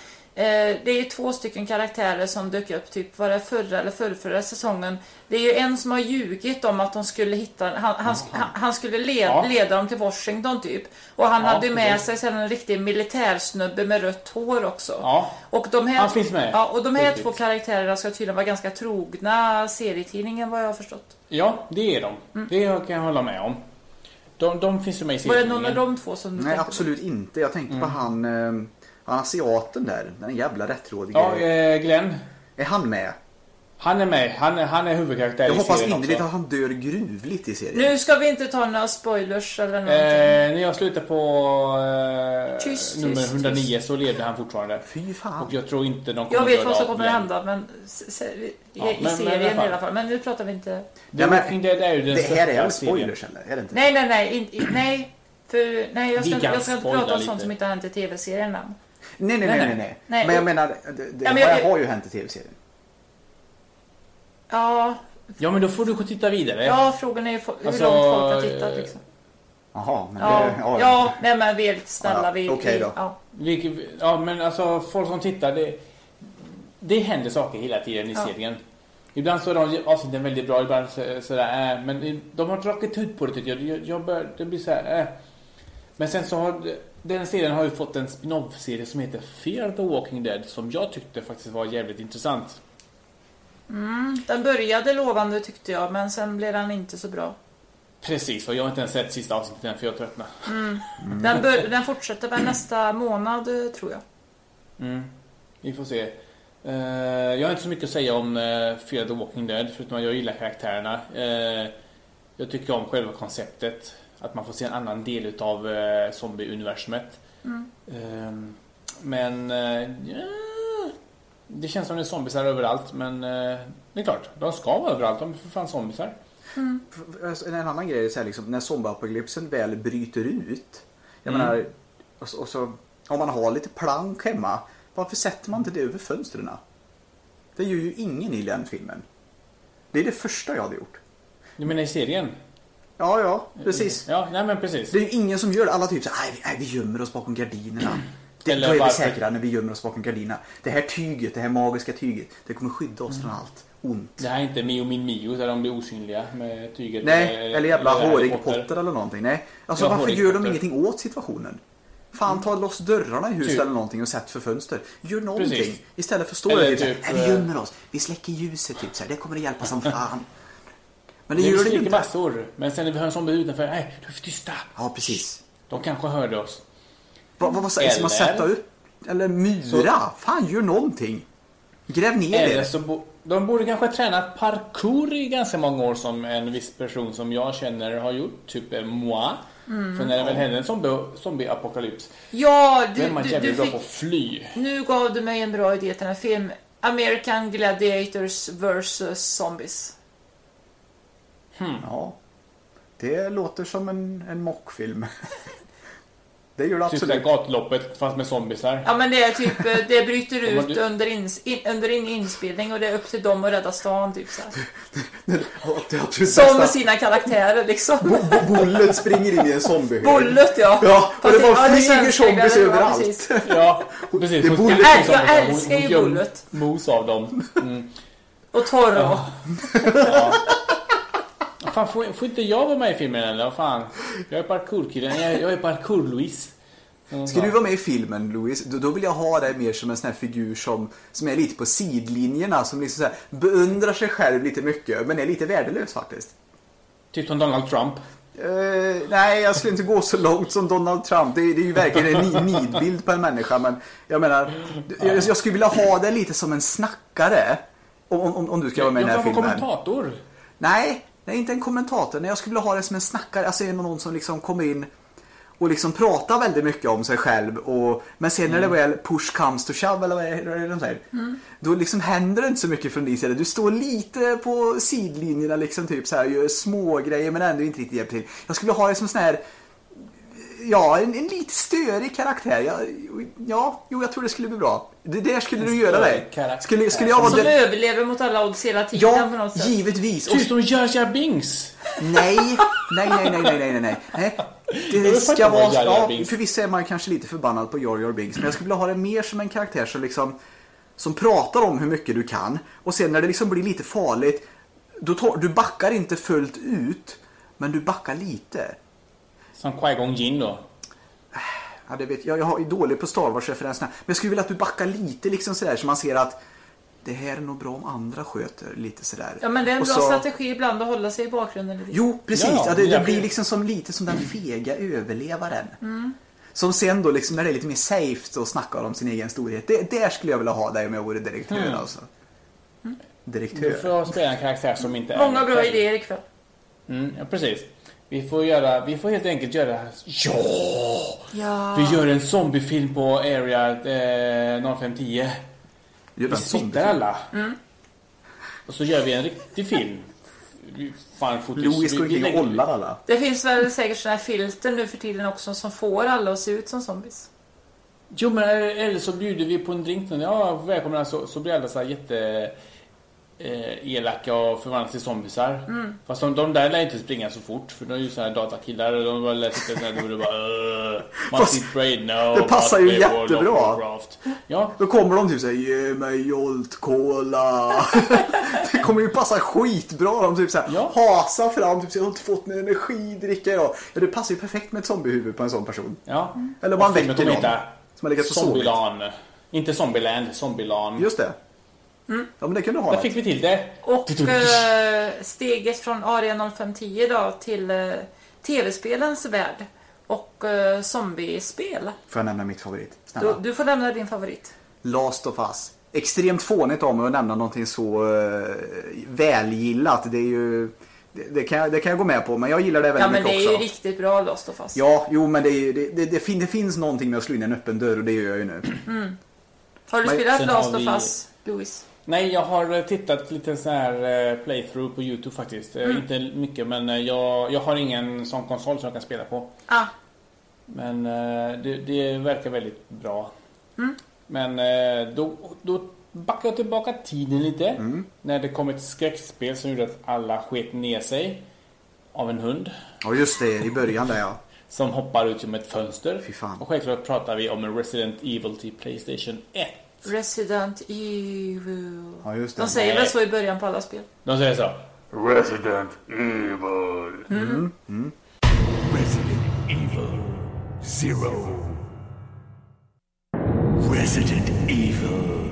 det är två stycken karaktärer som dök upp typ var det förra eller förrförra säsongen. Det är ju en som har ljugit om att de skulle hitta, han, han, han, skulle led, Ja. leda dem till Washington typ. Och han Ja, hade med precis. sig sen en riktig militärsnubbe med rött hår också. Ja, Och de här, Han finns med. Ja, och de här Riktigt. två karaktärerna ska tydligen vara ganska trogna serietidningen vad jag har förstått. ja, det är de. Det kan jag hålla med om. De, de finns ju med i Var det serietidningen. någon av de två som Nej, absolut inte. Jag tänkte på han, eh, han asiaten där. Den jävla rättrådige. Ja, eh, Glenn. Är han med? Han är med. Han är, han är huvudkaraktär Jag i hoppas innerligt att han dör gruvligt i serien. Nu ska vi inte ta några spoilers eller någonting. Eh, när jag slutade på eh, Tyst, nummer tyst, 109 tyst. så levde han fortfarande. Fy fan. Och jag tror inte de kommer jag vet vad som kommer hända men i, Ja, i men- men serien fall. i alla fall. Men nu pratar vi inte... Ja, men Dead är ju den det här är väl serien. spoilers eller? Är det inte? Nej, nej, nej. In, i- nej. För, nej, jag ska, jag ska inte prata om lite. sånt som inte har hänt i tv-serien än. Nej, nej, nej, nej, nej. Nej, Men jag menar, det, det Ja, men jag- har, har ju hänt i tv-serien. Ja, Ja, men då får du titta vidare. ja, frågan är ju hur Alltså, långt folk har tittat liksom. Jaha, men Ja, det... ja, ja nej men vi är lite snälla. Ja, vi, okej vi, då. Ja. Vilket, ja, men alltså folk som tittar, det, det händer saker hela tiden i Ja. serien. Ibland så är de avsnitten väldigt bra, ibland så, sådär äh, Men de har dragit ut på det tycker jag. jag, jag bör, det blir så här, äh. Men sen så har den serien har ju fått en spin-off-serie som heter Fear the Walking Dead som jag tyckte faktiskt var jävligt intressant. Den började lovande tyckte jag men sen blev den inte så bra. Precis, och jag har inte ens sett sista avsnittet än för jag tröttnade. Den, bör, den fortsätter väl nästa månad tror jag. Mm. Vi får se. Eh, jag har inte så mycket att säga om uh, Fear the Walking Dead förutom att jag gillar karaktärerna. Eh, jag tycker om själva konceptet. Att man får se en annan del utav uh, zombie-universumet. Eh, men eh, ja, det känns som det är zombiesar överallt men eh, det är klart, de ska vara överallt. De är för fan zombiesar. Alltså, En annan grej är så här, liksom, när zombieapokalypsen väl bryter ut. Jag Mm. menar, och så, och så, om man har lite plank hemma, varför sätter man inte det över fönstren? Det gör ju ingen i den filmen. Det är det första jag hade gjort. Du menar i serien? Ja, ja, precis. Ja, nej men precis. Det är ju ingen som gör det. Alla typ så här, nej, vi- nej, vi gömmer oss bakom gardinerna. *clears throat* Det, Eller då är vi varför- säkra när vi gömmer oss bakom gardinerna. Det här tyget, det här magiska tyget, det kommer skydda oss från allt ont. Det här är inte Mio min Mio där de blir osynliga med tyget. Nej, eller jävla Harry hårig Potter eller någonting. Nej. Alltså Ja, varför hårig gör de Potter. ingenting åt situationen? Fan, ta loss dörrarna i huset Typ. eller någonting och sätt för fönster. Gör någonting. Precis. Istället för att stå Eller där typ, typ, nej vi eh, gömmer oss. Vi släcker ljuset typ såhär. Det kommer att hjälpa som fan. *laughs* Men det Det gör det ju inte. massor. Men sen när vi hör en zombie utanför, nej, du är för tysta. Ja, precis. De kanske hörde oss. Vad, säger Ska man Eller- sätta upp? Eller mura? Fan, gör någonting. Gräv ner Eller det. så bo, de borde kanske ha tränat parkour i ganska många år som en viss person som jag känner har gjort. Typ eh, moi. För när det väl händer en zombie- zombie-apokalyps, Ja, då är du, man du, du bra fick... på att fly. Nu gav du mig en bra idé till den här film. American Gladiators vs Zombies. Ja. Det låter som en, en mockfilm. *laughs* det gör det Typ det absolut. gatloppet fast med zombiesar. Ja men det är typ, eh, det bryter *laughs* Ja, ut under, ins, in, under in inspelning och det är upp till dem att rädda stan typ så här. *laughs* Ja, Som sina karaktärer liksom. Bo- Bullet springer in i en zombiehög. Bullet ja. Ja, och det bara ja, flyger zombies överallt. precis. Ja, precis. Det sticker Jag- jag älskar ju Bullet. Mos av dem. Mm. Och Torro. Fan, får, får inte jag vara med i filmen eller? Fan? Jag är parkourkillen. Jag, jag är parkour-Louise. Ska du vara med i filmen, Louis, då, då vill jag ha dig mer som en sån här figur som, som är lite på sidlinjerna, som liksom så här, beundrar sig själv lite mycket, men är lite värdelös faktiskt. Typ som Donald Trump. Eh, nej, jag skulle inte gå så långt som Donald Trump. Det, det är ju verkligen en ni- nidbild på en människa. Men jag menar, jag, jag skulle vilja ha det lite som en snackare. Om, om, om du ska vara med i jag den här kan vara filmen. kommentator. Nej, nej, inte en kommentator. Nej, jag skulle vilja ha det som en snackare. Alltså någon som liksom kommer in och liksom pratar väldigt mycket om sig själv. Och, men sen när det väl push comes to shove, eller vad är är det de säger? Då liksom händer det inte så mycket från din sida. Du står lite på sidlinjerna liksom typ så här, gör små grejer men ändå inte riktigt hjälper till. Jag skulle vilja ha det som sån här Ja, en, en lite störig karaktär. Ja, ja, jo, jag tror det skulle bli bra. Det där skulle du göra dig. Skulle, skulle jag vara Som den... överlever mot alla odds hela tiden på Ja, något sätt. givetvis. Och Typ som Jar Jar Binks. Nej, nej, nej, nej, nej, nej, nej, Det vill ska vara, ja, förvisso är man kanske lite förbannad på Jar Jar Binks, men jag skulle vilja ha det mer som en karaktär som liksom som pratar om hur mycket du kan och sen när det liksom blir lite farligt då tar, du backar inte fullt ut men du backar lite. Som Qui-Gon Jinn då. Ja, det vet jag, jag är dålig på Star Wars-referenserna men jag skulle vilja att du backar lite liksom sådär så man ser att det här är nog bra om andra sköter lite sådär. Ja men det är en bra så- strategi ibland att hålla sig i bakgrunden lite. Jo, precis. Ja, Ja, det, det blir liksom som lite som den fega överlevaren. Som sen då, liksom, när det är lite mer safe och snackar om sin egen storhet. Det, där skulle jag vilja ha dig om jag vore direktör alltså. Du Direktör. får spela en karaktär som inte är Många bra idéer ikväll. Mm, ja, precis. Vi får, göra, vi får helt enkelt göra... Ja! Ja. Vi gör en zombiefilm på Area eh, 0510. Gör Vi smittar alla. Och så gör vi en riktig film. Fan. Louis Vi- går omkring och ollar alla. Det finns väl säkert såna här filter nu för tiden också som får alla att se ut som zombies. Jo, men eller så bjuder vi på en drink. nu. Ja, välkomna. Så, så blir alla så här jätte... Eh, elaka och förvandlas till zombisar. Fast de, de där lär inte springa så fort för de är ju såna här datakillar och de bara lär sitta där och bara uh, Man braid no, det passar ju jättebra. Ja, Då kommer de typ såhär, ge mig Jolt Cola. *laughs* det kommer ju passa skitbra. De typ såhär Ja. hasar fram, typ såhär, jag har inte fått min energidricka idag. Ja, det passar ju perfekt med ett zombiehuvud på en sån person. ja. Eller man Och filmen väcker någon som har legat och. Zombieland. Inte Zombieland, Zombieland. Just det. Ja, men det kunde ha Där fick vi till det. Och eh, steget från Aria 0510 då till eh, tv-spelens värld och eh, zombiespel. Får jag nämna mitt favorit? Du, Snälla. du får lämna din favorit. Last of Us. Extremt fånigt av mig att nämna någonting så uh, välgillat. Det är ju... Det, det, kan jag, det kan jag gå med på, men jag gillar det väldigt Ja men mycket det är ju också. riktigt bra Lost of Us. Ja, jo men det, är, det, det, det, fin, det finns någonting med att slå in en öppen dörr och det gör jag ju nu. Har du Men spelat Last of vi- Us, Louis? Nej, jag har eh, tittat lite så här eh, playthrough på Youtube faktiskt. Eh, Inte mycket, men jag, jag har ingen sån konsol som jag kan spela på. Ah, Men det, det verkar väldigt bra. Men eh, då, då backar jag tillbaka tiden lite. När det kom ett skräckspel som gjorde att alla sket ner sig. Av en hund. Ja just det, i början där ja. *laughs* Som hoppar ut genom ett fönster. Fy fan. Och självklart pratar vi om en Resident Evil till Playstation 1. Resident Evil. Ja just det. De säger väl så i början på alla spel? De säger så. Resident Evil. Resident Evil Zero. Resident Evil.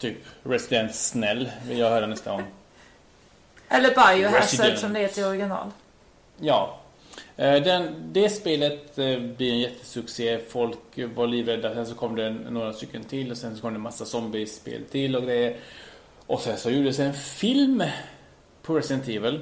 Typ Resident Snäll vill jag höra nästa gång. Eller Biohazard som det heter i original. Ja. Eh, Den, det spelet eh, blir en jättesuccé. Folk var livrädda. Sen så kom det några stycken till och sen så kom det en massa zombiespel till och grejer. Och sen så gjordes en film på Resident Evil.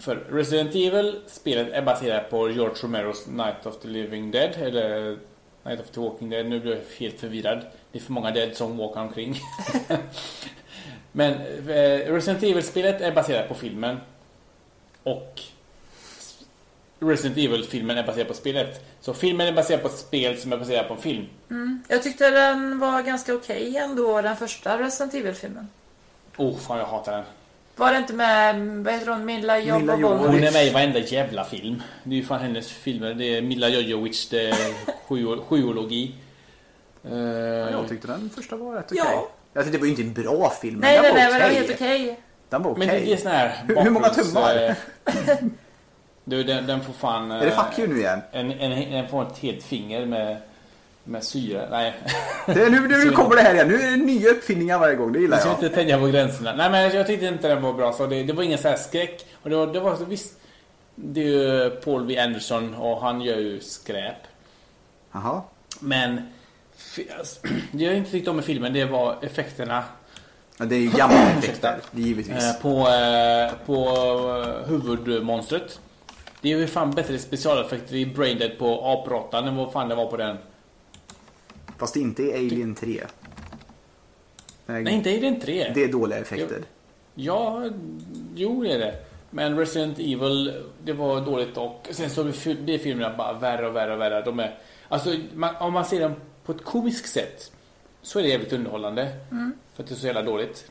För Resident Evil, spelet är baserat på George Romeros Night of the Living Dead. Eller Night of the Walking Dead. Nu blir jag helt förvirrad. Det är för många dead som walkar omkring. *laughs* Men eh, Resident Evil-spelet är baserat på filmen. Och Resident Evil-filmen är baserad på spelet. Så filmen är baserad på ett spel som är baserat på en film. Jag tyckte den var ganska okej ändå, den första Resident Evil-filmen. Oh, fan jag hatar den. Var det inte med, vad heter hon, Milla Jovovich? Hon är med i varenda jävla film. Det är ju fan hennes filmer. Det är Milla Jojovic, det är *laughs* sjuo- sjuologi. Eh, Jag tyckte den första var rätt okej. Ja. Jag tyckte det var ju inte en bra film, Nej, den nej, var nej, men det var okej. helt okej. Den var okej. Men det är sån här Hur- hur många tummar? eh, *laughs* Du, den, den får fan... Är det fuck you nu igen? En, en, en får ett helt finger med, med syra. Nej. *laughs* Det är, nu, nu kommer det här igen. Nu är det nya uppfinningar varje gång. Det gillar Jag ska jag. inte tänja på gränserna. Nej men jag tyckte inte den var bra. Så det, det var ingen så här skräck. Och det var, det var så visst. Det är ju Paul V. Anderson och han gör ju skräp. Jaha. Men alltså, det *clears throat* jag inte tyckte om med filmen det var effekterna Ja, det är ju gamla *clears throat* effekter. Givetvis. eh, på, eh, på eh, huvudmonstret. Det är ju fan bättre specialeffekter i Braindead på apråttan än vad fan det var på den. Fast inte i Alien 3. Nej, Nej, inte i den 3. Det är dåliga effekter. Ja, jo det är det. Men Resident Evil, det var dåligt och sen så blir filmerna bara värre och värre och värre. De är, alltså, man, om man ser dem på ett komiskt sätt så är det jävligt underhållande. För att det är så jävla dåligt.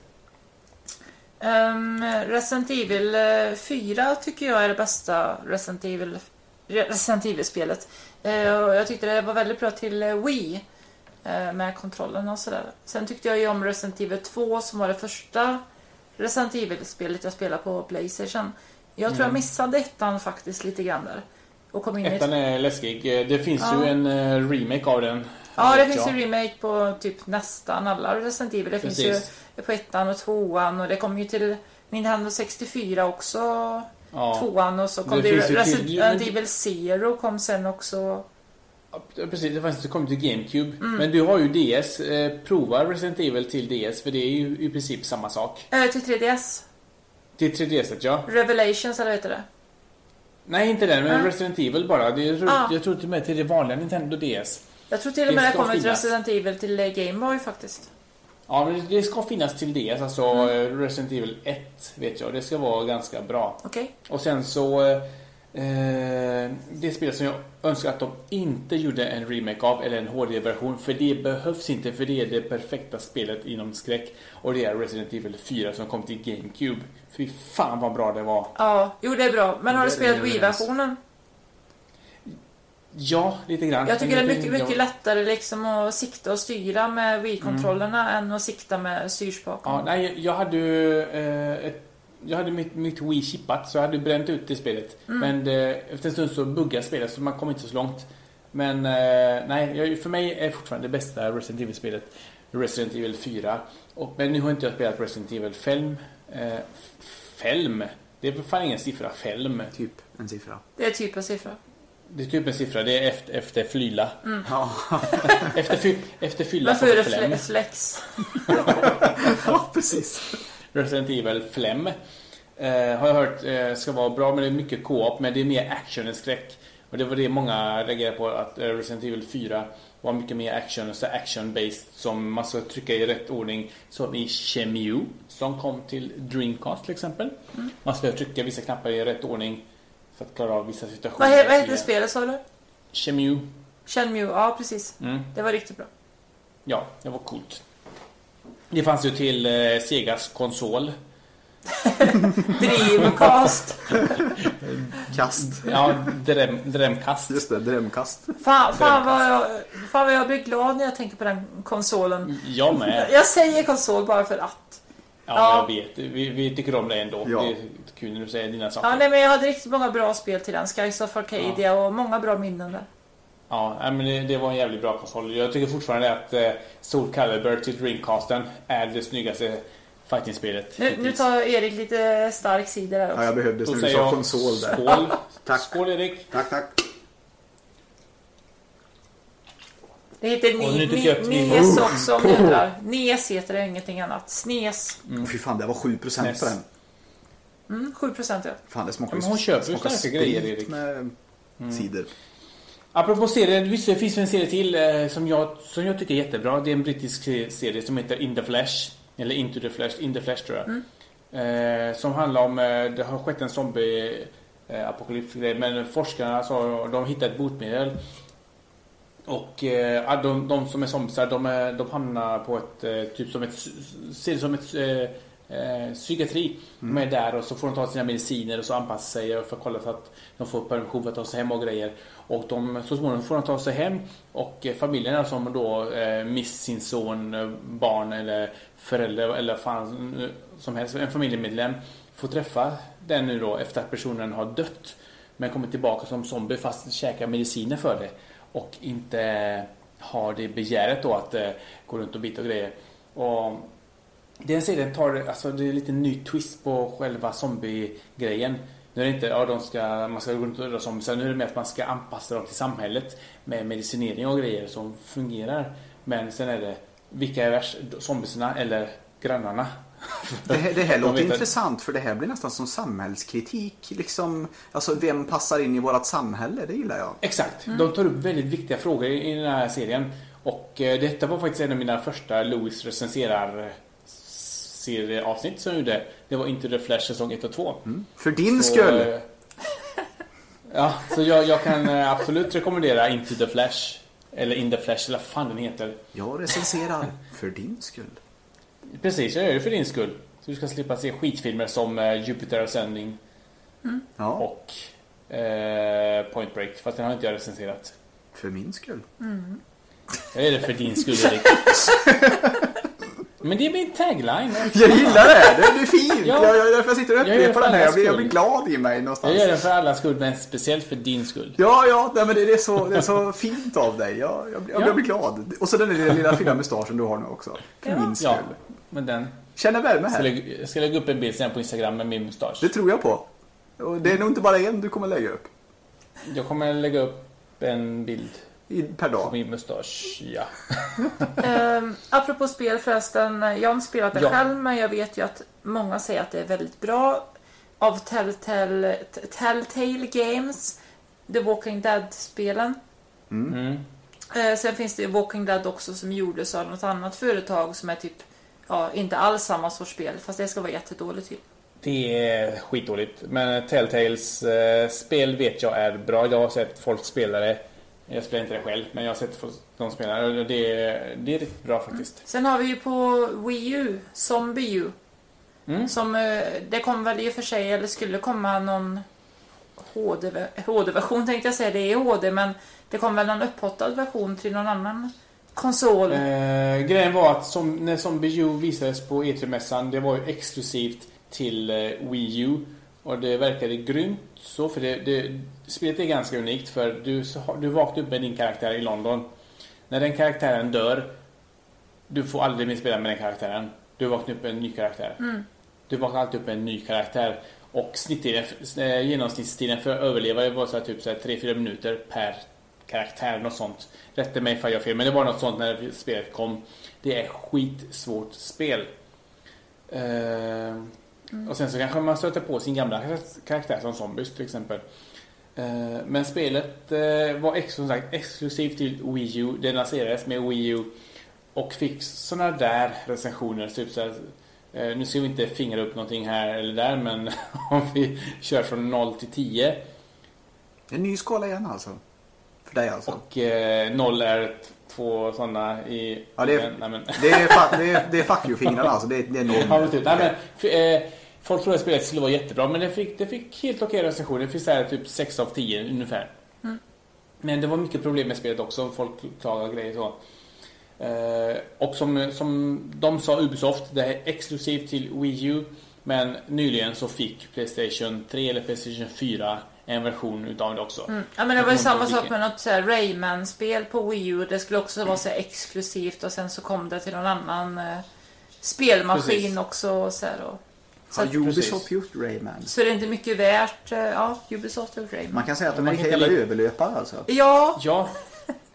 Um, Resident Evil eh, 4 tycker jag är det bästa Resident Evil Resident Evil-spelet. Eh, och jag tyckte det var väldigt bra till eh, Wii. eh, med kontrollen och sådär. Sen tyckte jag ju om Resident Evil 2 som var det första Resident Evil-spelet jag spelade på Playstation. Jag tror jag missade ettan faktiskt lite grann där. Och kom in i ett... Ettan är läskig. Eh, Det finns Ja. ju en eh, remake av den. Ja, det finns ju remake på typ nästan alla Resident Evil. Det finns Precis. ju på ettan och tvåan och det kom ju till Nintendo 64 också. Ja. Tvåan och så kom Det det, finns Resident Evil Zero kom sen också. Precis, det fanns det kom till GameCube. Mm. Men du har ju DS. Eh, prova Resident Evil till DS för det är ju i princip samma sak. Äh, till 3DS. Till 3DS ja. Revelations eller vad heter det? Nej, inte den, men Ja. Resident Evil bara. Det, jag, tror, Ah. jag tror till och med till det vanliga Nintendo DS. Jag tror till och Det med det ska kommer till. Resident Evil till eh, Game Boy faktiskt. Ja, det ska finnas till DS, alltså Mm. eh, Resident Evil 1 vet jag. Det ska vara ganska bra. Okej? Och sen så... eh, Eh, det spelet som jag önskar att de inte gjorde en remake av eller en HD-version för det behövs inte för det är det perfekta spelet inom skräck och det är Resident Evil 4 som kom till GameCube. Fy fan vad bra det var. Ja, jo det är bra. Men har du Det- spelat det. Wii-versionen? Ja, lite grann. Jag tycker det är mycket, mycket lättare liksom att sikta och styra med Wii-kontrollerna än att sikta med styrspaken. Ja, nej, jag hade ju eh, ett, jag hade mitt, mitt Wii chippat så jag hade bränt ut det spelet. Men det, efter en stund så buggade spelet så man kom inte så långt. Men eh, nej, jag, för mig är fortfarande det bästa Resident Evil-spelet Resident Evil 4. Och, men nu har inte jag spelat Resident Evil 5. Eh, Felm? Det är för fan ingen siffra, Felm. Typ en siffra. Det är typ en siffra. Det är typ en siffra, det är efter, efter flyla. Ja, *laughs* Efter, fy, efter fylla Varför är det Flem. fle- flex? ja precis. Resident Evil Flem. Eh, har jag hört eh, ska vara bra, men det är mycket co-op. Men det är mer action än skräck. Och det var det många reagerade på, att eh, Resident Evil 4 var mycket mer action, så action-based som man ska trycka i rätt ordning. Som i Chemue, som kom till Dreamcast till exempel. Man ska trycka vissa knappar i rätt ordning för att klara av vissa situationer. Vad, he- vad heter spelet sa du? Chemue. Shenmue? Ja, precis. Mm. Det var riktigt bra. Ja, det var coolt. Det fanns ju till eh, Segas konsol. *laughs* Dreamcast. *laughs* Kast. Ja, dröm, drömkast. Just det, drömkast. Fan, fan, vad jag, fan vad jag blir glad när jag tänker på den konsolen. Jag med. Jag säger konsol bara för att. Ja, Ja. jag vet. Vi, vi tycker om det ändå. Ja. Det är kul när du säger dina saker. Ja, nej, men jag hade riktigt många bra spel till den. Skies of Arcadia och många bra minnen där. Ja, men det, det var en jävligt bra konsol. Jag tycker fortfarande att eh, Soul Calibur till Dreamcasten är det snyggaste fighting-spelet. Nu, nu tar Erik lite stark cider där Ja, också. jag behövde när du sa konsol där. skål. *laughs* Tack. Skål Erik. Tack, tack. Det heter ni, ni, Nes också om ni undrar. Nes heter det ingenting annat. Snes. Åh, Fy fan, det var 7% Snäs. på den. Mm, 7 procent ja. Fan, det smakar Ja, men hon köper ju starka grejer, sprit Erik. med cider. Apropå serier, visst det finns en serie till eh, som, jag, som jag tycker är jättebra. Det är en brittisk se- serie som heter In the Flash. Eller Into the Flash, In the Flash tror jag. Eh, som handlar om, eh, det har skett en zombie eh, apokalyps grej men forskarna så, de hittar ett botemedel. Och eh, de, de som är zombiesar de, är, de hamnar på ett, eh, typ som ett, ser det som ett eh, eh, psykiatri. De är där och så får de ta sina mediciner och så anpassa sig för att kolla så att de får permission för att ta sig hem och grejer. Och de, så småningom får de ta sig hem och eh, familjerna som då eh, mist sin son, barn eller förälder eller fan som helst, en familjemedlem får träffa den nu då efter att personen har dött. Men kommer tillbaka som zombie fast käkar mediciner för det. Och inte har det begäret då att eh, gå runt och bita och grejer. Och den serien tar, alltså det är lite ny twist på själva zombie-grejen. Nu är det inte, ja de ska, man ska gå runt och döda zombies. Nu är det mer att man ska anpassa dem till samhället. Med medicinering och grejer som fungerar. Men sen är det, vilka är värst? Zombiesna eller grannarna? Det här, det här *laughs* låter att- intressant för det här blir nästan som samhällskritik. Liksom, alltså vem passar in i vårt samhälle? Det gillar jag. Exakt. De tar upp väldigt viktiga frågor i den här serien. Och eh, detta var faktiskt en av mina första Louis recenserar serieavsnitt som jag gjorde. Det var Into the Flash säsong 1 och 2. För din Så, skull. eh, Ja, så jag, jag kan eh, absolut rekommendera Into the Flash. Eller In the Flash, eller vad fan den heter. Jag recenserar för din skull. Precis, jag gör det för din skull. Så du ska slippa se skitfilmer som eh, Jupiter Ascending Ja, och eh, Point Break. Fast den har inte jag recenserat. för min skull. Jag gör det för din skull, Erik. *laughs* Men det är min tagline. Jag gillar det! Det är fint! Ja. Jag, jag, därför jag sitter och upprepar den här. Jag blir, jag blir glad i mig någonstans. Jag gör det för allas skull, men speciellt för din skull. Ja, ja, nej, men det, det, är så, det är så fint av dig. Jag, jag, jag, Ja. jag blir glad. Och så den lilla, lilla fina mustaschen du har nu också. För Ja. min skull. Ja, men den. Känner värme Jag ska, här. lägga, jag ska lägga upp en bild sen på Instagram med min mustasch. Det tror jag på. Och det är nog inte bara en du kommer lägga upp. Jag kommer lägga upp en bild I, per på dag. min mustasch. Ja. Um, *laughs* apropå spel förresten, jag har inte spelat det Ja. själv men jag vet ju att många säger att det är väldigt bra. Av Telltale, Telltale Games, The Walking Dead-spelen. Mm. Eh, sen finns det ju Walking Dead också som gjordes av något annat företag som är typ, ja, inte alls samma sorts spel. Fast det ska vara jättedåligt typ. Det är skitdåligt. Men Telltales eh, spel vet jag är bra. Jag har sett folk spela det. Jag spelar inte det själv, men jag har sett folk de spelar det. Det är, riktigt bra faktiskt. Sen har vi ju på Wii U, Zombie U. Mm. Som, eh, det kom väl i och för sig, eller skulle komma någon HD HD-version tänkte jag säga. Det är HD, men det kom väl någon upphottad version till någon annan konsol. Eh, grejen var att som, när Zombie U visades på E3-mässan, det var ju exklusivt till eh, Wii U. Och det verkade grymt så, för det, det, spelet är ganska unikt för du, du vaknar upp med din karaktär i London. När den karaktären dör, du får aldrig mer spela med den karaktären. Du vaknar upp med en ny karaktär. Du vaknar alltid upp med en ny karaktär. Och snitttiden, eh, genomsnittstiden för att överleva var så här, typ så här 3-4 minuter per karaktär. Något sånt. Rätta mig ifall jag har fel, men det var något sånt när spelet kom. Det är skitsvårt spel. Eh, Och sen så kanske man stöter på sin gamla karaktär som zombies till exempel. Uh, Men spelet uh, var ex, som sagt exklusivt till Wii U. Det lanserades med Wii U. Och fick sådana där recensioner. Typ så här, eh, nu ska vi inte fingra upp någonting här eller där men *laughs* om vi kör från 0 till 10. En ny skala igen alltså. Dig alltså. Och eh, 0 är två sådana i... Ja, det är- Nej, men, *laughs* Det är, fa- det är, det är fuck you-fingrarna alltså. Det är, det är Ja, noll. men typ. Nej, men, för, eh, folk trodde att spelet skulle vara jättebra men det fick, det fick helt okej recensioner. Det fick så här, typ 6 av 10 ungefär. Men det var mycket problem med spelet också. Folk klagade och grejer så. Eh, och som, som de sa Ubisoft, det är exklusivt till Wii U. Men nyligen så fick Playstation 3 eller Playstation 4 en version utav det också. Ja men det var ju samma sak med något så här Rayman-spel på Wii U. Det skulle också vara så här exklusivt och sen så kom det till någon annan eh, spelmaskin Precis. också. Och så här, och, så, Har Ubisoft gjort Rayman? så är det inte mycket värt. eh, Ja, Ubisoft och Rayman. Man kan säga att de är Man riktiga kan jävla överlöpare alltså. Ja, Ja,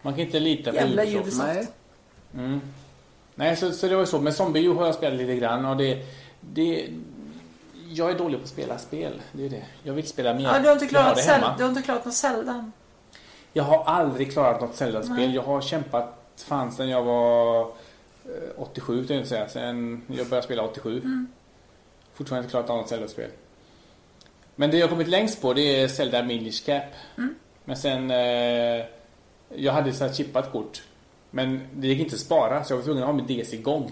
man kan inte lita på Jävla Ubisoft. Ubisoft. Nej. Nej, så, så det var ju så. Men Zombie U har jag spelat lite grann och det... det jag är dålig på att spela spel. Det är det. Jag vill spela mer. ja du, har inte jag har klarat Zel- hemma. du har inte klarat något Zelda. Jag har aldrig klarat något Zelda-spel. Jag har kämpat fan sen jag var eh, 87, tänkte jag säga. Sen jag började spela 87. Fortfarande inte klarat något Zelda-spel. Men det jag har kommit längst på det är Zelda Minish Cap. Men sen... Eh, jag hade så här chippat kort. Men det gick inte att spara så jag var tvungen att ha min DC igång.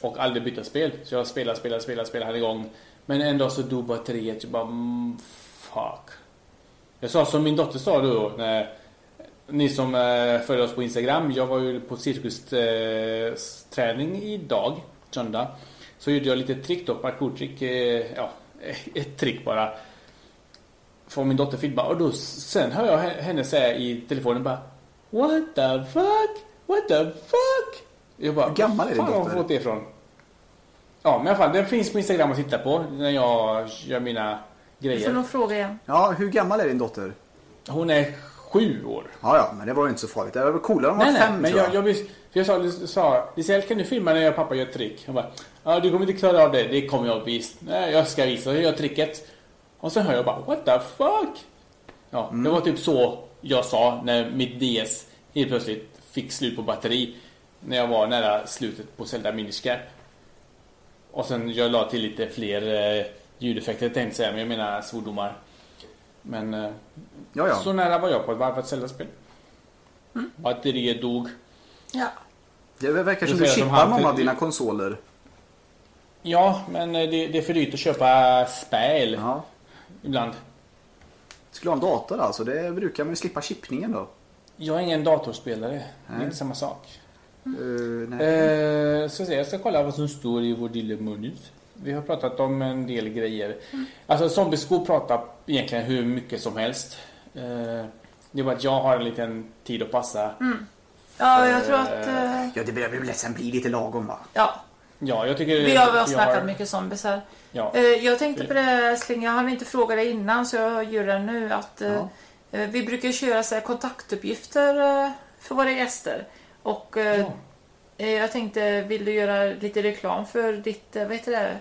Och aldrig byta spel. Så jag spelade, spelade, spelade, spelade, hade igång. Men en dag så dog batteriet. Jag typ bara... Mm, fuck. Jag sa som min dotter sa då när ni som eh, följer oss på Instagram. Jag var ju på cirkusträning eh, idag, söndag. Så gjorde jag lite trick då, parkourtrick. Eh, ja, *laughs* ett trick bara. Får min dotter filma och då sen hör jag henne säga i telefonen bara What the fuck? What the fuck? Jag bara, Hur gammal är din "Fan, har hon dotter?" fått det ifrån? Ja, men i alla fall, den finns på Instagram att titta på när jag gör mina Du får grejer. nog fråga igen. Ja, hur gammal är din dotter? Hon är sju år. Ja, ja, men det var ju inte så farligt. Det var väl coolare om hon Nej, var nej, fem men tror jag, jag, vis- för jag sa, sa Lisel kan du filma när jag och pappa gör ett trick? Hon bara, ja du kommer inte klara av det. Det kommer jag visst. Nej, jag ska visa hur jag gör tricket. Och sen hör jag bara, what the fuck? Ja, det var typ så jag sa när mitt DS helt plötsligt fick slut på batteri. När jag var nära slutet på Zelda Minish Cap. Och sen jag la till lite fler eh, ljudeffekter tänkte jag säga, men jag menar svordomar. Men eh, Ja, ja. så nära var jag på ett varvat Zelda-spel. Batteriet dog. Ja. Det verkar som Du chippar många av dina konsoler. Ja, men eh, det, det är för dyrt att köpa spel Ja. ibland. Skulle ha en dator alltså. Det brukar man ju slippa chippningen då. Jag är ingen datorspelare. Det Nej. är inte samma sak. Uh, nej. Eh, ska se, jag ska kolla vad som står i vår lilla munus. Vi har pratat om en del grejer. Alltså Zombiesko pratar egentligen hur mycket som helst. Eh, det är bara att jag har en liten tid att passa. Ja, jag tror att... eh, Ja, det börjar väl nästan bli lite lagom va? ja, Ja, jag tycker... vi har väl jag snackat mycket zombies här. Ja. Eh, Jag tänkte på det älskling, jag hann inte fråga dig innan så jag gör det nu. Att, eh, Ja. eh, Vi brukar köra så här kontaktuppgifter eh, för våra gäster. Och eh, Ja. eh, jag tänkte, vill du göra lite reklam för ditt, eh, vad heter det,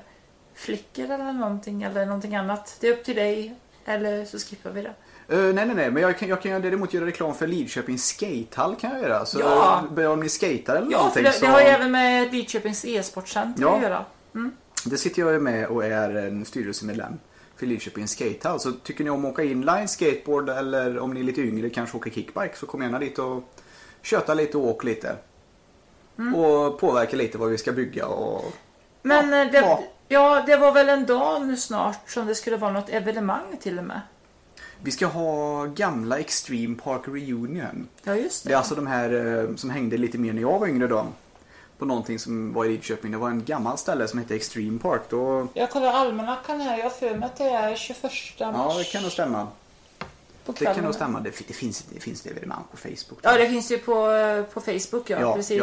flickor eller någonting eller någonting annat? Det är upp till dig. Eller så skippar vi det. Eh, nej, nej, nej. Men jag kan, jag kan däremot göra reklam för Lidköpings skatehall kan jag göra. Så Ja. om ni skater eller Ja, någonting det, så... det har ju även med Lidköpings e-sportcenter Ja. att göra. Det sitter jag med och är en styrelsemedlem för Lidköpings skatehall. Så tycker ni om att åka inline skateboard eller om ni är lite yngre kanske åka kickbike så kom gärna dit och köta lite och åk lite. Mm. Och påverka lite vad vi ska bygga och... Men Ja, eh, det, ja. ja, det var väl en dag nu snart som det skulle vara något evenemang till och med. Vi ska ha gamla Extreme Park Reunion. Ja, just det. Det är alltså de här eh, som hängde lite mer när jag var yngre då. På någonting som var i Lidköping. Det var en gammal ställe som hette Extreme Park. Då... Jag kollar almanackan här. Jag har för mig att det är 21 mars. Ja, det kan nog stämma. På Det kan nog stämma. Det, fi- det finns, det finns det evenemang på Facebook. Ja, det finns ju på, eh, på Facebook. Ja, precis.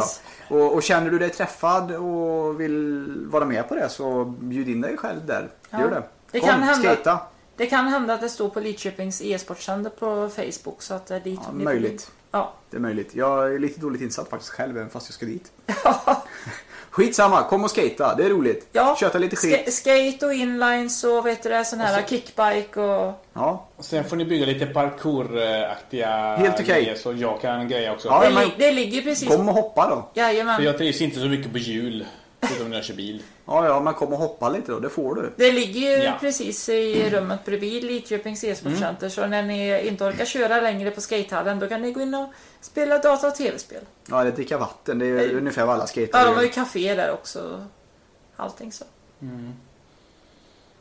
Ja. Och, och känner du dig träffad och vill vara med på det så bjud in dig själv där. Ja. Gör det. Det Kom, kan hända- skata. Det kan hända att det står på Lidköpings e-sportsänder på Facebook. Så att det är dit Ja, möjligt. Ja. Det är möjligt. Jag är lite dåligt insatt faktiskt själv även fast jag ska dit. *laughs* Skitsamma, kom och skata. Det är roligt. ja. Köta lite skit. Ska- skate och inlines och vet du det, sån här Och så- kickbike och... Ja. Sen får ni bygga lite parkouraktiga Helt okej. grejer så jag kan greja också. Ja, det, men- li- det ligger precis... Kom och hoppa då. Jajamän. För jag trivs inte så mycket på hjul. Förutom när jag kör bil. Ja, ja, men kom och hoppa lite då. Det får du. Det ligger ju Ja. precis i rummet bredvid Lidköpings e-sportcenter. Så när ni inte orkar köra längre på skatehallen då kan ni gå in och spela data och tv-spel. Ja, eller dricka vatten. Det är Eh, ungefär vad alla Ja, de har ju gör. café där också. Allting så.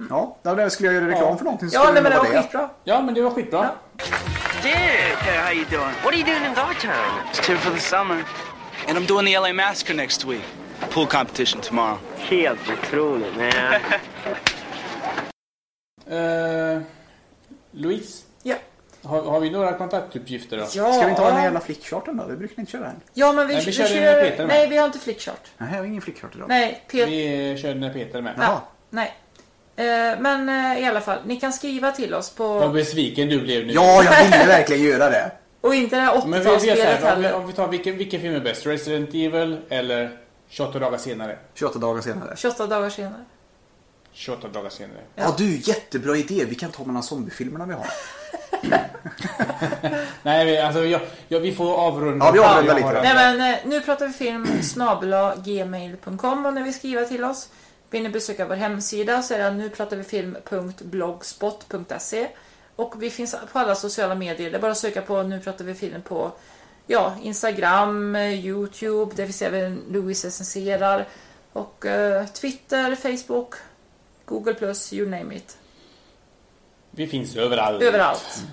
Ja, där skulle jag göra reklam för någonting så Ja, skulle nej, men det var vara skitbra. Ja, men det var skitbra. Ja. Dude, how you doing? What are you doing in Dogtown? Just here for the summer. And I'm doing the LA Massacre next week. Pool competition tomorrow. Helt otroligt, man. *laughs* Eh, Louise, Ja. har, har vi några kontaktuppgifter då? Ja. Ska vi inte ha den här jävla flickcharten då? Det brukar inte köra än. Ja, men vi, Nej, vi vi kör Peter med. Nej, vi har inte flickchart. Nej, jag har ingen flickchart idag. Nej, Peter... Vi kör när Peter med. Jaha. Ja, nej. Eh, men eh, i alla fall, ni kan skriva till oss Vad på... besviken du blev nu. Ja, jag ville verkligen göra det. Och inte det här Men vi, vi gör så 80-talsspelet här, om, vi, heller. om vi tar vilken, vilken film är bäst? Resident Evil eller 28 dagar senare? 28 dagar senare. 28 dagar senare. 28 dagar senare. Ja, du, jättebra idé. Vi kan ta mellan zombiefilmerna vi har. *laughs* Nej, vi, alltså, jag, jag, vi får avrunda. Ja, vi avrundar lite har Nej men eh, nu pratar vi film snabel-a gmail.com om ni vill skriva till oss. Vill ni besöka vår hemsida så är det nu pratar vi film.blogspot.se och vi finns på alla sociala medier. Det är bara att söka på nu pratar vi film på ja, Instagram, eh, Youtube, där finns även Louis recenserar och eh, Twitter, Facebook, Google+, you name it. Vi finns överallt. Överallt.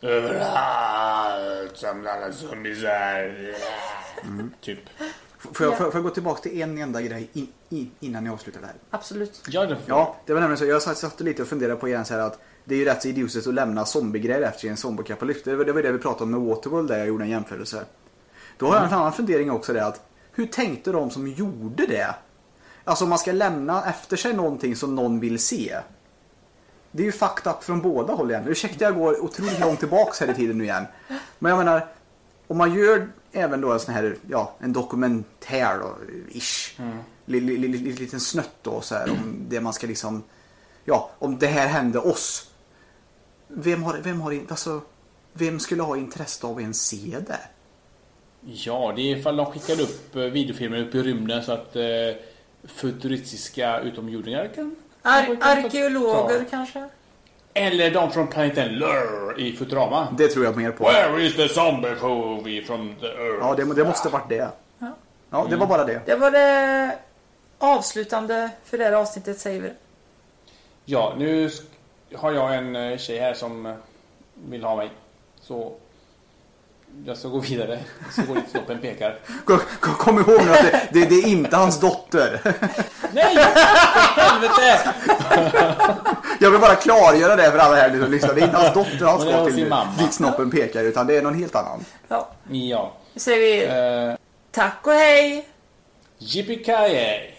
Överallt som alla zombisar. Typ. Får jag, Ja. får, jag, gå tillbaka till en enda grej in, in, innan ni avslutar det här? Absolut. Ja, det Ja, det var nämligen så. Jag satt, satt lite och funderade på igen så här att det är ju rätt så idiotiskt att lämna zombiegrejer efter sig i en zombieapokalyps. Det var det var det vi pratade om med Waterworld där jag gjorde en jämförelse. Då har jag en annan fundering också det att hur tänkte de som gjorde det? Alltså om man ska lämna efter sig någonting som någon vill se. Det är ju fucked up från båda håll igen. Ursäkta jag går otroligt långt tillbaks här i tiden nu igen. Men jag menar, om man gör även då en sån här, ja, en dokumentär då, ish. Li, liten snött då så här om det man ska liksom, ja, om det här hände oss. Vem har, vem har, alltså, vem skulle ha intresse av att ens se det? Ja, det är ifall de skickar upp eh, videofilmer upp i rymden så att eh, futuristiska utomjordingar kan... Ar- arkeologer Ja. kanske? Eller de från planeten Lur i Futurama. Det tror jag mer på. Where is the zombie movie from the earth? Ja, det, det måste varit det. Ja. Ja, det var bara det. Det var det avslutande för det här avsnittet säger vi. Ja, nu har jag en eh, tjej här som eh, vill ha mig. Så jag ska gå vidare. Så går dit snoppen pekar. Kom, kom- ihåg nu att det, det, det är inte hans dotter. Nej! För helvete! Jag vill bara klargöra det för alla här som lyssnar. Det är inte hans dotter han ska till dit snoppen pekar utan det är någon helt annan. Ja, Ja. nu säger vi Uh, tack och hej! Yippee-ki-yay!